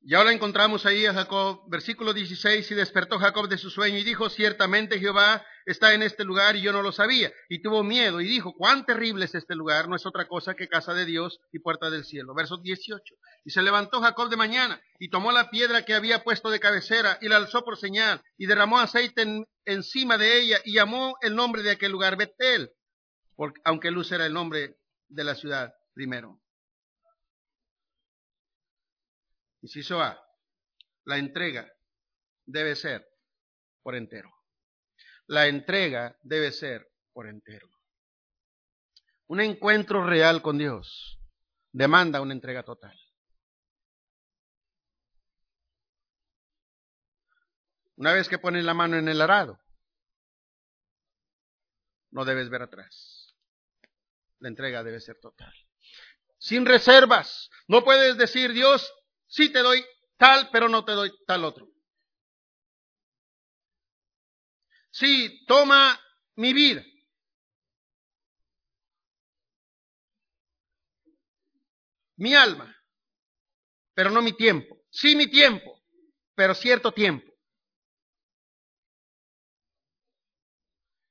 Y ahora encontramos ahí a Jacob, versículo 16, y despertó Jacob de su sueño y dijo, ciertamente Jehová está en este lugar y yo no lo sabía. Y tuvo miedo y dijo, cuán terrible es este lugar, no es otra cosa que casa de Dios y puerta del cielo. Verso 18. Y se levantó Jacob de mañana y tomó la piedra que había puesto de cabecera y la alzó por señal y derramó aceite encima de ella y llamó el nombre de aquel lugar Betel, porque, aunque Luz era el nombre de la ciudad primero. Inciso A, la entrega debe ser por entero. La entrega debe ser por entero. Un encuentro real con Dios demanda una entrega total. Una vez que pones la mano en el arado, no debes ver atrás. La entrega debe ser total. Sin reservas. No puedes decir, Dios, Sí te doy tal, pero no te doy tal otro. Sí, toma mi vida. Mi alma, pero no mi tiempo. Sí mi tiempo, pero cierto tiempo.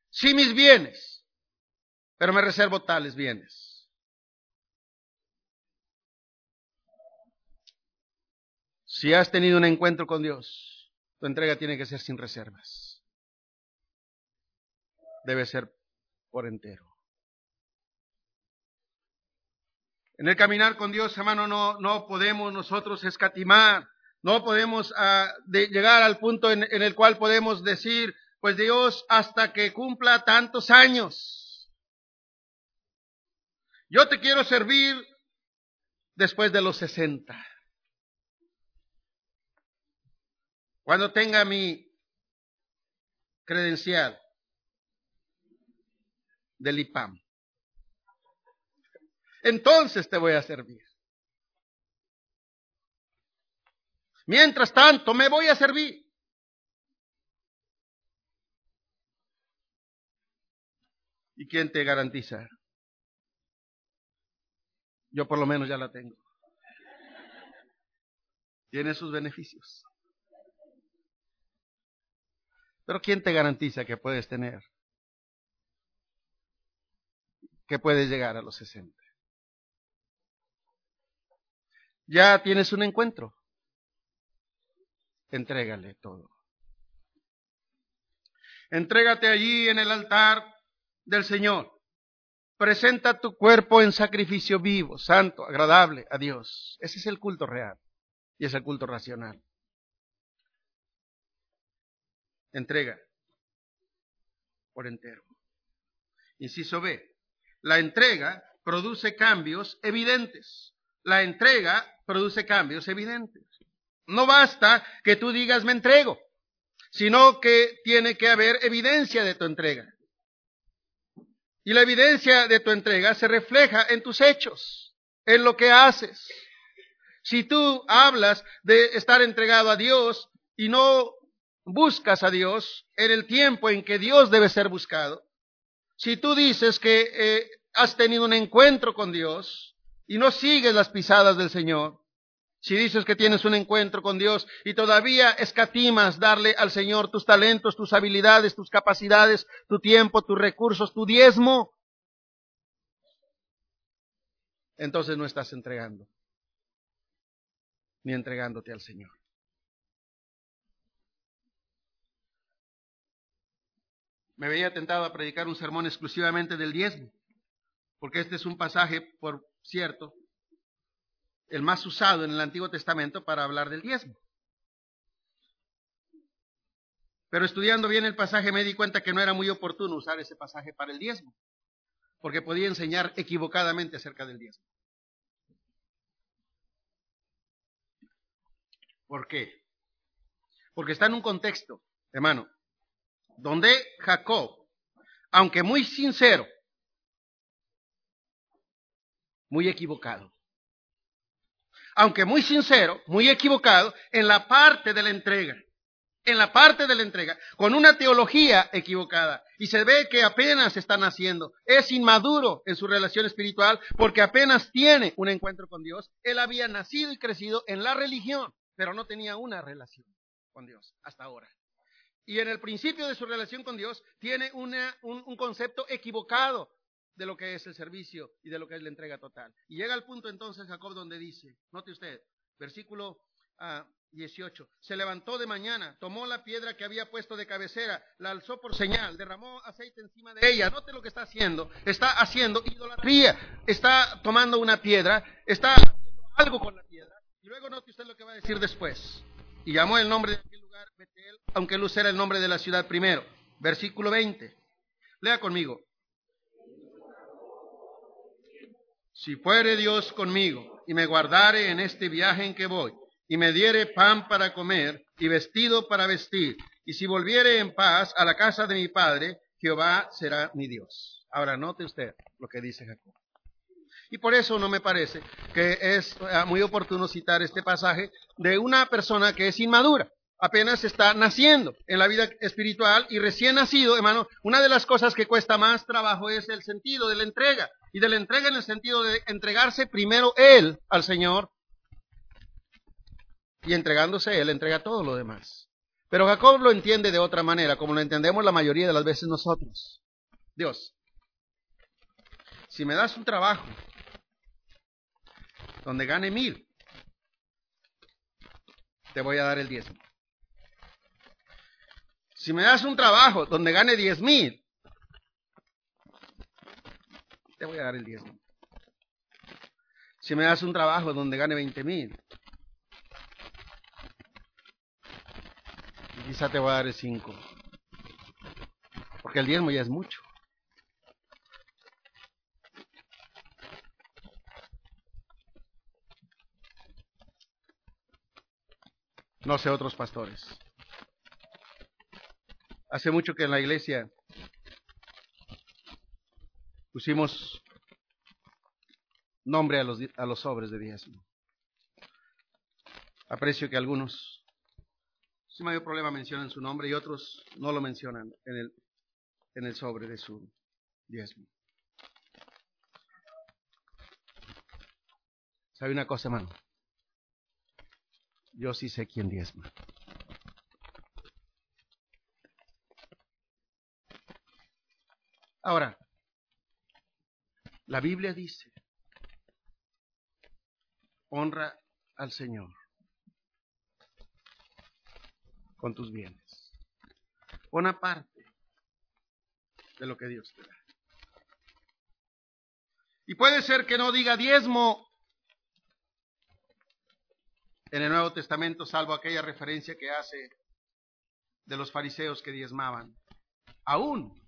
Sí mis bienes, pero me reservo tales bienes. Si has tenido un encuentro con Dios, tu entrega tiene que ser sin reservas. Debe ser por entero. En el caminar con Dios, hermano, no, no podemos nosotros escatimar, no podemos ah, llegar al punto en, en el cual podemos decir, pues Dios, hasta que cumpla tantos años, yo te quiero servir después de los sesenta. Cuando tenga mi credencial del IPAM, entonces te voy a servir. Mientras tanto, me voy a servir. ¿Y quién te garantiza? Yo por lo menos ya la tengo. Tiene sus beneficios. Pero ¿quién te garantiza que puedes tener que puedes llegar a los 60. Ya tienes un encuentro. Entrégale todo. Entrégate allí en el altar del Señor. Presenta tu cuerpo en sacrificio vivo, santo, agradable a Dios. Ese es el culto real y es el culto racional. Entrega por entero. Inciso B. La entrega produce cambios evidentes. La entrega produce cambios evidentes. No basta que tú digas me entrego, sino que tiene que haber evidencia de tu entrega. Y la evidencia de tu entrega se refleja en tus hechos, en lo que haces. Si tú hablas de estar entregado a Dios y no buscas a Dios en el tiempo en que Dios debe ser buscado, si tú dices que eh, has tenido un encuentro con Dios y no sigues las pisadas del Señor, si dices que tienes un encuentro con Dios y todavía escatimas darle al Señor tus talentos, tus habilidades, tus capacidades, tu tiempo, tus recursos, tu diezmo, entonces no estás entregando, ni entregándote al Señor. Me veía tentado a predicar un sermón exclusivamente del diezmo, porque este es un pasaje, por cierto, el más usado en el Antiguo Testamento para hablar del diezmo. Pero estudiando bien el pasaje me di cuenta que no era muy oportuno usar ese pasaje para el diezmo, porque podía enseñar equivocadamente acerca del diezmo. ¿Por qué? Porque está en un contexto, hermano, donde Jacob, aunque muy sincero, muy equivocado, aunque muy sincero, muy equivocado, en la parte de la entrega. En la parte de la entrega, con una teología equivocada. Y se ve que apenas está naciendo. Es inmaduro en su relación espiritual porque apenas tiene un encuentro con Dios. Él había nacido y crecido en la religión, pero no tenía una relación con Dios hasta ahora. Y en el principio de su relación con Dios tiene un, un concepto equivocado de lo que es el servicio y de lo que es la entrega total. Y llega al punto entonces Jacob donde dice, note usted, versículo 18, ah, se levantó de mañana, tomó la piedra que había puesto de cabecera, la alzó por señal, derramó aceite encima de ella, note lo que está haciendo, está haciendo idolatría, está tomando una piedra, está haciendo algo con la piedra, y luego note usted lo que va a decir después. Y llamó el nombre de aunque Luz era el nombre de la ciudad primero. Versículo 20. Lea conmigo. Si fuere Dios conmigo y me guardare en este viaje en que voy, y me diere pan para comer y vestido para vestir, y si volviere en paz a la casa de mi padre, Jehová será mi Dios. Ahora note usted lo que dice Jacob. Y por eso no me parece que es eh, muy oportuno citar este pasaje de una persona que es inmadura apenas está naciendo en la vida espiritual y recién nacido, hermano, una de las cosas que cuesta más trabajo es el sentido de la entrega. Y de la entrega en el sentido de entregarse primero él al Señor y entregándose él, entrega todo lo demás. Pero Jacob lo entiende de otra manera, como lo entendemos la mayoría de las veces nosotros. Dios, si me das un trabajo donde gane mil, te voy a dar el diezmo. Si me das un trabajo donde gane diez mil, te voy a dar el diezmo. Si me das un trabajo donde gane veinte mil, quizá te voy a dar el cinco. Porque el diezmo ya es mucho. No sé otros pastores. Hace mucho que en la iglesia pusimos nombre a los, a los sobres de diezmo. Aprecio que algunos, sin mayor problema, mencionan su nombre y otros no lo mencionan en el, en el sobre de su diezmo. ¿Sabe una cosa, hermano? Yo sí sé quién diezma. Ahora, La Biblia dice, honra al Señor con tus bienes. Pon aparte de lo que Dios te da. Y puede ser que no diga diezmo en el Nuevo Testamento, salvo aquella referencia que hace de los fariseos que diezmaban, aún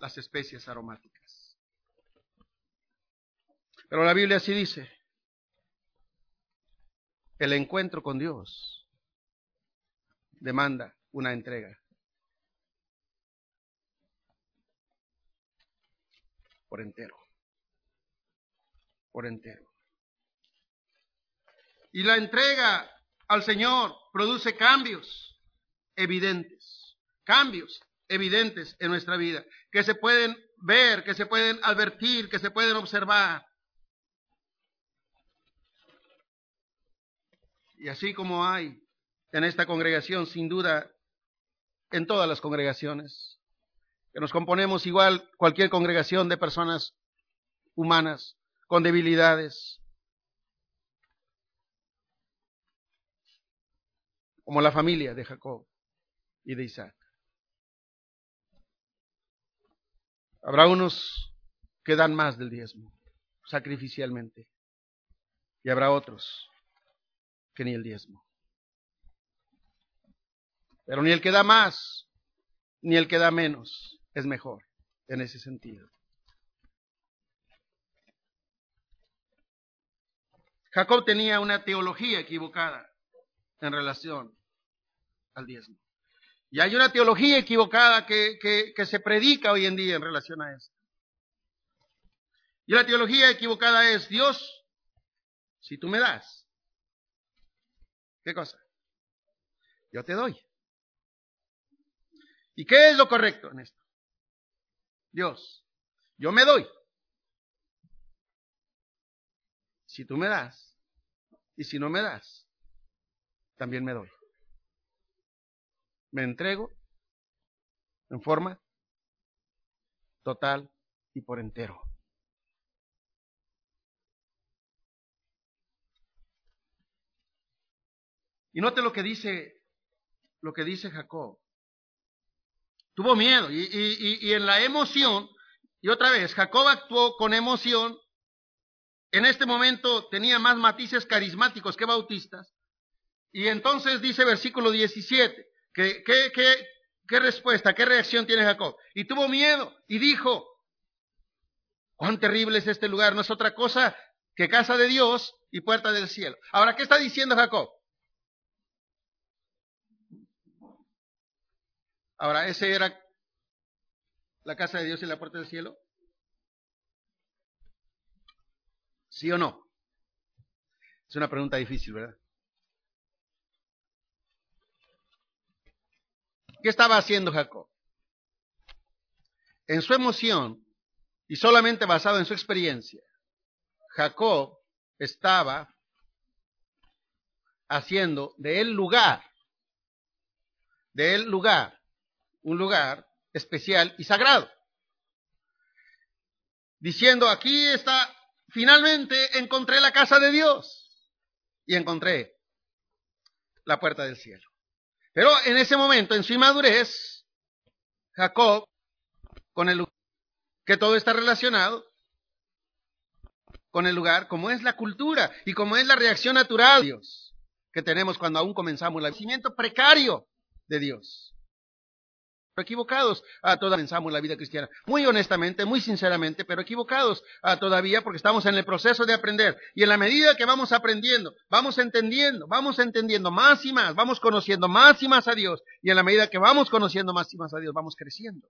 las especias aromáticas. Pero la Biblia sí dice, el encuentro con Dios demanda una entrega. Por entero. Por entero. Y la entrega al Señor produce cambios evidentes, cambios evidentes en nuestra vida, que se pueden ver, que se pueden advertir, que se pueden observar. Y así como hay en esta congregación, sin duda, en todas las congregaciones, que nos componemos igual cualquier congregación de personas humanas, con debilidades, como la familia de Jacob y de Isaac. Habrá unos que dan más del diezmo, sacrificialmente, y habrá otros que ni el diezmo. Pero ni el que da más, ni el que da menos es mejor en ese sentido. Jacob tenía una teología equivocada en relación al diezmo. Y hay una teología equivocada que, que, se predica hoy en día en relación a esto. Y la teología equivocada es, Dios, si tú me das, ¿qué cosa? Yo te doy. ¿Y qué es lo correcto en esto? Dios, yo me doy. Si tú me das, y si no me das, también me doy me entrego en forma total y por entero. Y note lo que dice, lo que dice Jacob. Tuvo miedo y, y, y en la emoción, y otra vez, Jacob actuó con emoción. En este momento tenía más matices carismáticos que bautistas. Y entonces dice versículo 17, ¿Qué, qué, qué, qué respuesta, qué reacción tiene Jacob? Y tuvo miedo y dijo, cuán terrible es este lugar, no es otra cosa que casa de Dios y puerta del cielo. Ahora, ¿qué está diciendo Jacob? Ahora, ¿ese era la casa de Dios y la puerta del cielo? ¿Sí o no? Es una pregunta difícil, ¿verdad? ¿Qué estaba haciendo Jacob? En su emoción y solamente basado en su experiencia, Jacob estaba haciendo de el lugar, de el lugar, un lugar especial y sagrado. Diciendo, aquí está, finalmente encontré la casa de Dios y encontré la puerta del cielo. Pero en ese momento, en su inmadurez, Jacob, con el que todo está relacionado con el lugar, como es la cultura y como es la reacción natural de Dios que tenemos cuando aún comenzamos el conocimiento precario de Dios equivocados a toda pensamos la vida cristiana. Muy honestamente, muy sinceramente, pero equivocados a todavía porque estamos en el proceso de aprender. Y en la medida que vamos aprendiendo, vamos entendiendo, vamos entendiendo más y más, vamos conociendo más y más a Dios. Y en la medida que vamos conociendo más y más a Dios, vamos creciendo.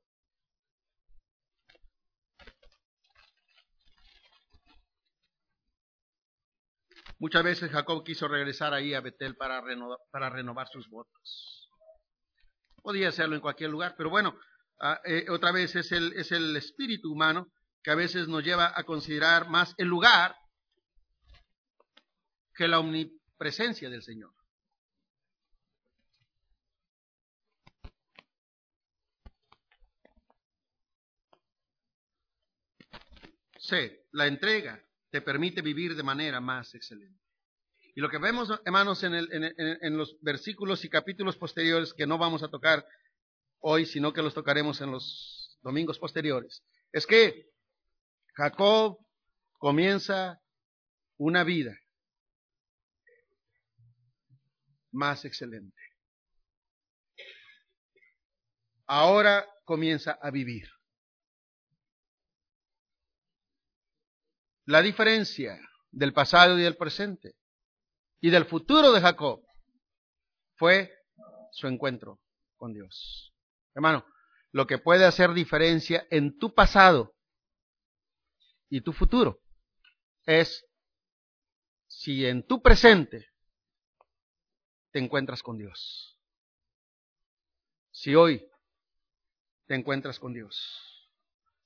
Muchas veces Jacob quiso regresar ahí a Betel para para renovar sus votos. Podía hacerlo en cualquier lugar, pero bueno, ah, eh, otra vez es el, es el espíritu humano que a veces nos lleva a considerar más el lugar que la omnipresencia del Señor. C, la entrega te permite vivir de manera más excelente. Y lo que vemos, hermanos, en, en, los versículos y capítulos posteriores que no vamos a tocar hoy, sino que los tocaremos en los domingos posteriores, es que Jacob comienza una vida más excelente. Ahora comienza a vivir. La diferencia del pasado y del presente y del futuro de Jacob fue su encuentro con Dios. Hermano, lo que puede hacer diferencia en tu pasado y tu futuro es si en tu presente te encuentras con Dios. Si hoy te encuentras con Dios.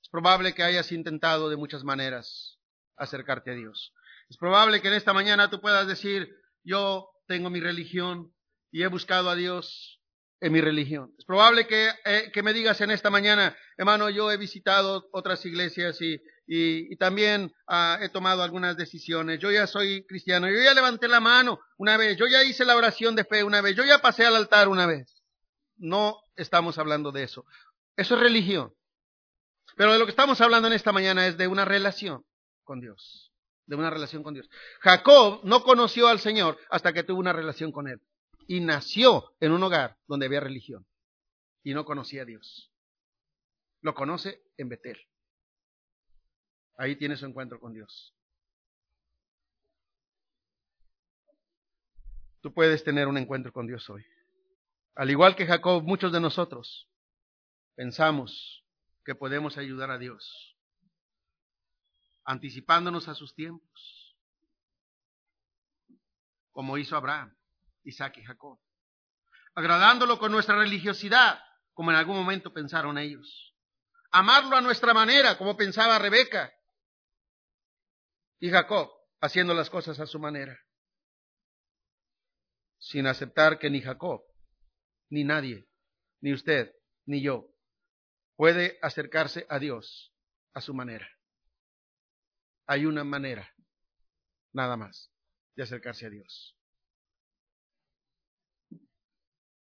Es probable que hayas intentado de muchas maneras acercarte a Dios. Es probable que en esta mañana tú puedas decir, yo tengo mi religión y he buscado a Dios en mi religión. Es probable que, eh, que me digas en esta mañana, hermano, yo he visitado otras iglesias y, también ah, he tomado algunas decisiones. Yo ya soy cristiano, yo ya levanté la mano una vez, yo ya hice la oración de fe una vez, yo ya pasé al altar una vez. No estamos hablando de eso. Eso es religión. Pero de lo que estamos hablando en esta mañana es de una relación con Dios. De una relación con Dios. Jacob no conoció al Señor hasta que tuvo una relación con Él. Y nació en un hogar donde había religión. Y no conocía a Dios. Lo conoce en Betel. Ahí tiene su encuentro con Dios. Tú puedes tener un encuentro con Dios hoy. Al igual que Jacob, muchos de nosotros pensamos que podemos ayudar a Dios, anticipándonos a sus tiempos, como hizo Abraham, Isaac y Jacob, agradándolo con nuestra religiosidad, como en algún momento pensaron ellos, amarlo a nuestra manera, como pensaba Rebeca y Jacob, haciendo las cosas a su manera, sin aceptar que ni Jacob, ni nadie, ni usted, ni yo, puede acercarse a Dios a su manera. Hay una manera, nada más, de acercarse a Dios.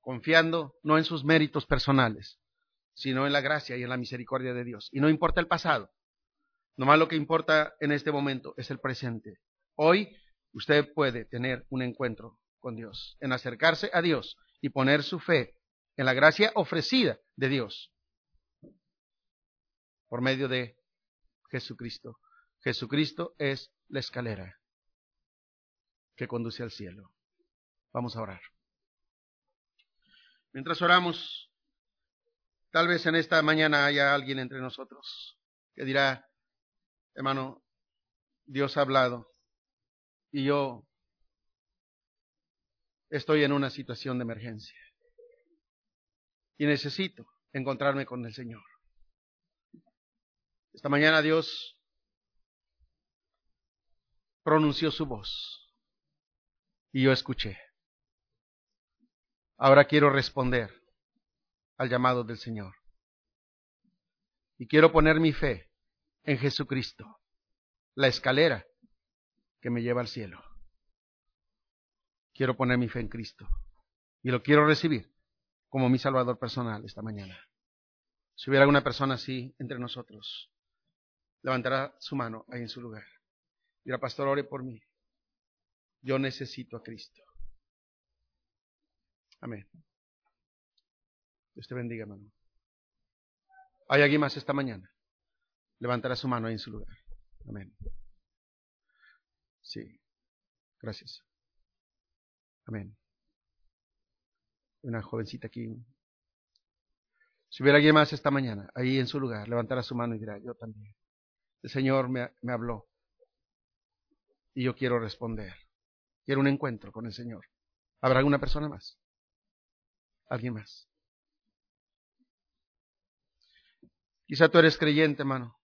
Confiando no en sus méritos personales, sino en la gracia y en la misericordia de Dios. Y no importa el pasado, nomás lo que importa en este momento es el presente. Hoy usted puede tener un encuentro con Dios, en acercarse a Dios y poner su fe en la gracia ofrecida de Dios por medio de Jesucristo. Jesucristo es la escalera que conduce al cielo. Vamos a orar. Mientras oramos, tal vez en esta mañana haya alguien entre nosotros que dirá, hermano, Dios ha hablado y yo estoy en una situación de emergencia y necesito encontrarme con el Señor. Esta mañana Dios pronunció su voz y yo escuché. Ahora quiero responder al llamado del Señor. Y quiero poner mi fe en Jesucristo, la escalera que me lleva al cielo. Quiero poner mi fe en Cristo y lo quiero recibir como mi Salvador personal esta mañana. Si hubiera alguna persona así entre nosotros, levantará su mano ahí en su lugar. Dirá, pastor, ore por mí. Yo necesito a Cristo. Amén. Dios te bendiga, hermano. ¿Hay alguien más esta mañana? Levantará su mano ahí en su lugar. Amén. Sí. Gracias. Amén. Una jovencita aquí. Si hubiera alguien más esta mañana, ahí en su lugar, levantará su mano y dirá, yo también. El Señor me, me habló y yo quiero responder. Quiero un encuentro con el Señor. ¿Habrá alguna persona más? ¿Alguien más? Quizá tú eres creyente, hermano.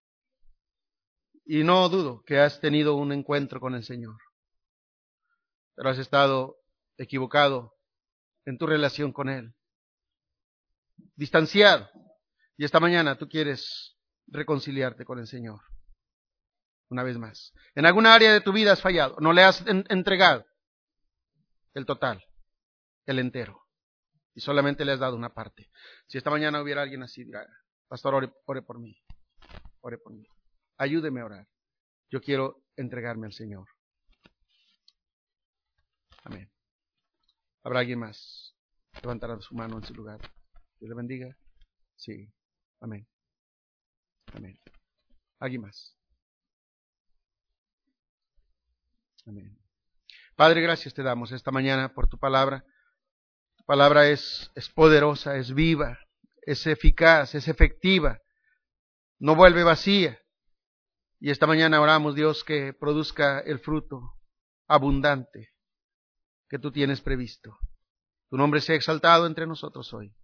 Y no dudo que has tenido un encuentro con el Señor. Pero has estado equivocado en tu relación con Él. Distanciado. Y esta mañana tú quieres reconciliarte con el Señor. Una vez más. En alguna área de tu vida has fallado, no le has entregado el total, el entero, y solamente le has dado una parte. Si esta mañana hubiera alguien así, dirá, pastor, ore, ore por mí, ore por mí, ayúdeme a orar. Yo quiero entregarme al Señor. Amén. ¿Habrá alguien más? Levantará su mano en su lugar. Dios le bendiga. Sí. Amén. Amén. ¿Alguien más? Padre, gracias te damos esta mañana por tu palabra. Tu palabra es, es poderosa, es viva, es eficaz, es efectiva. No vuelve vacía. Y esta mañana oramos, Dios, que produzca el fruto abundante que tú tienes previsto. Tu nombre sea exaltado entre nosotros hoy.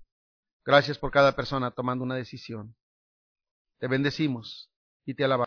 Gracias por cada persona tomando una decisión. Te bendecimos y te alabamos.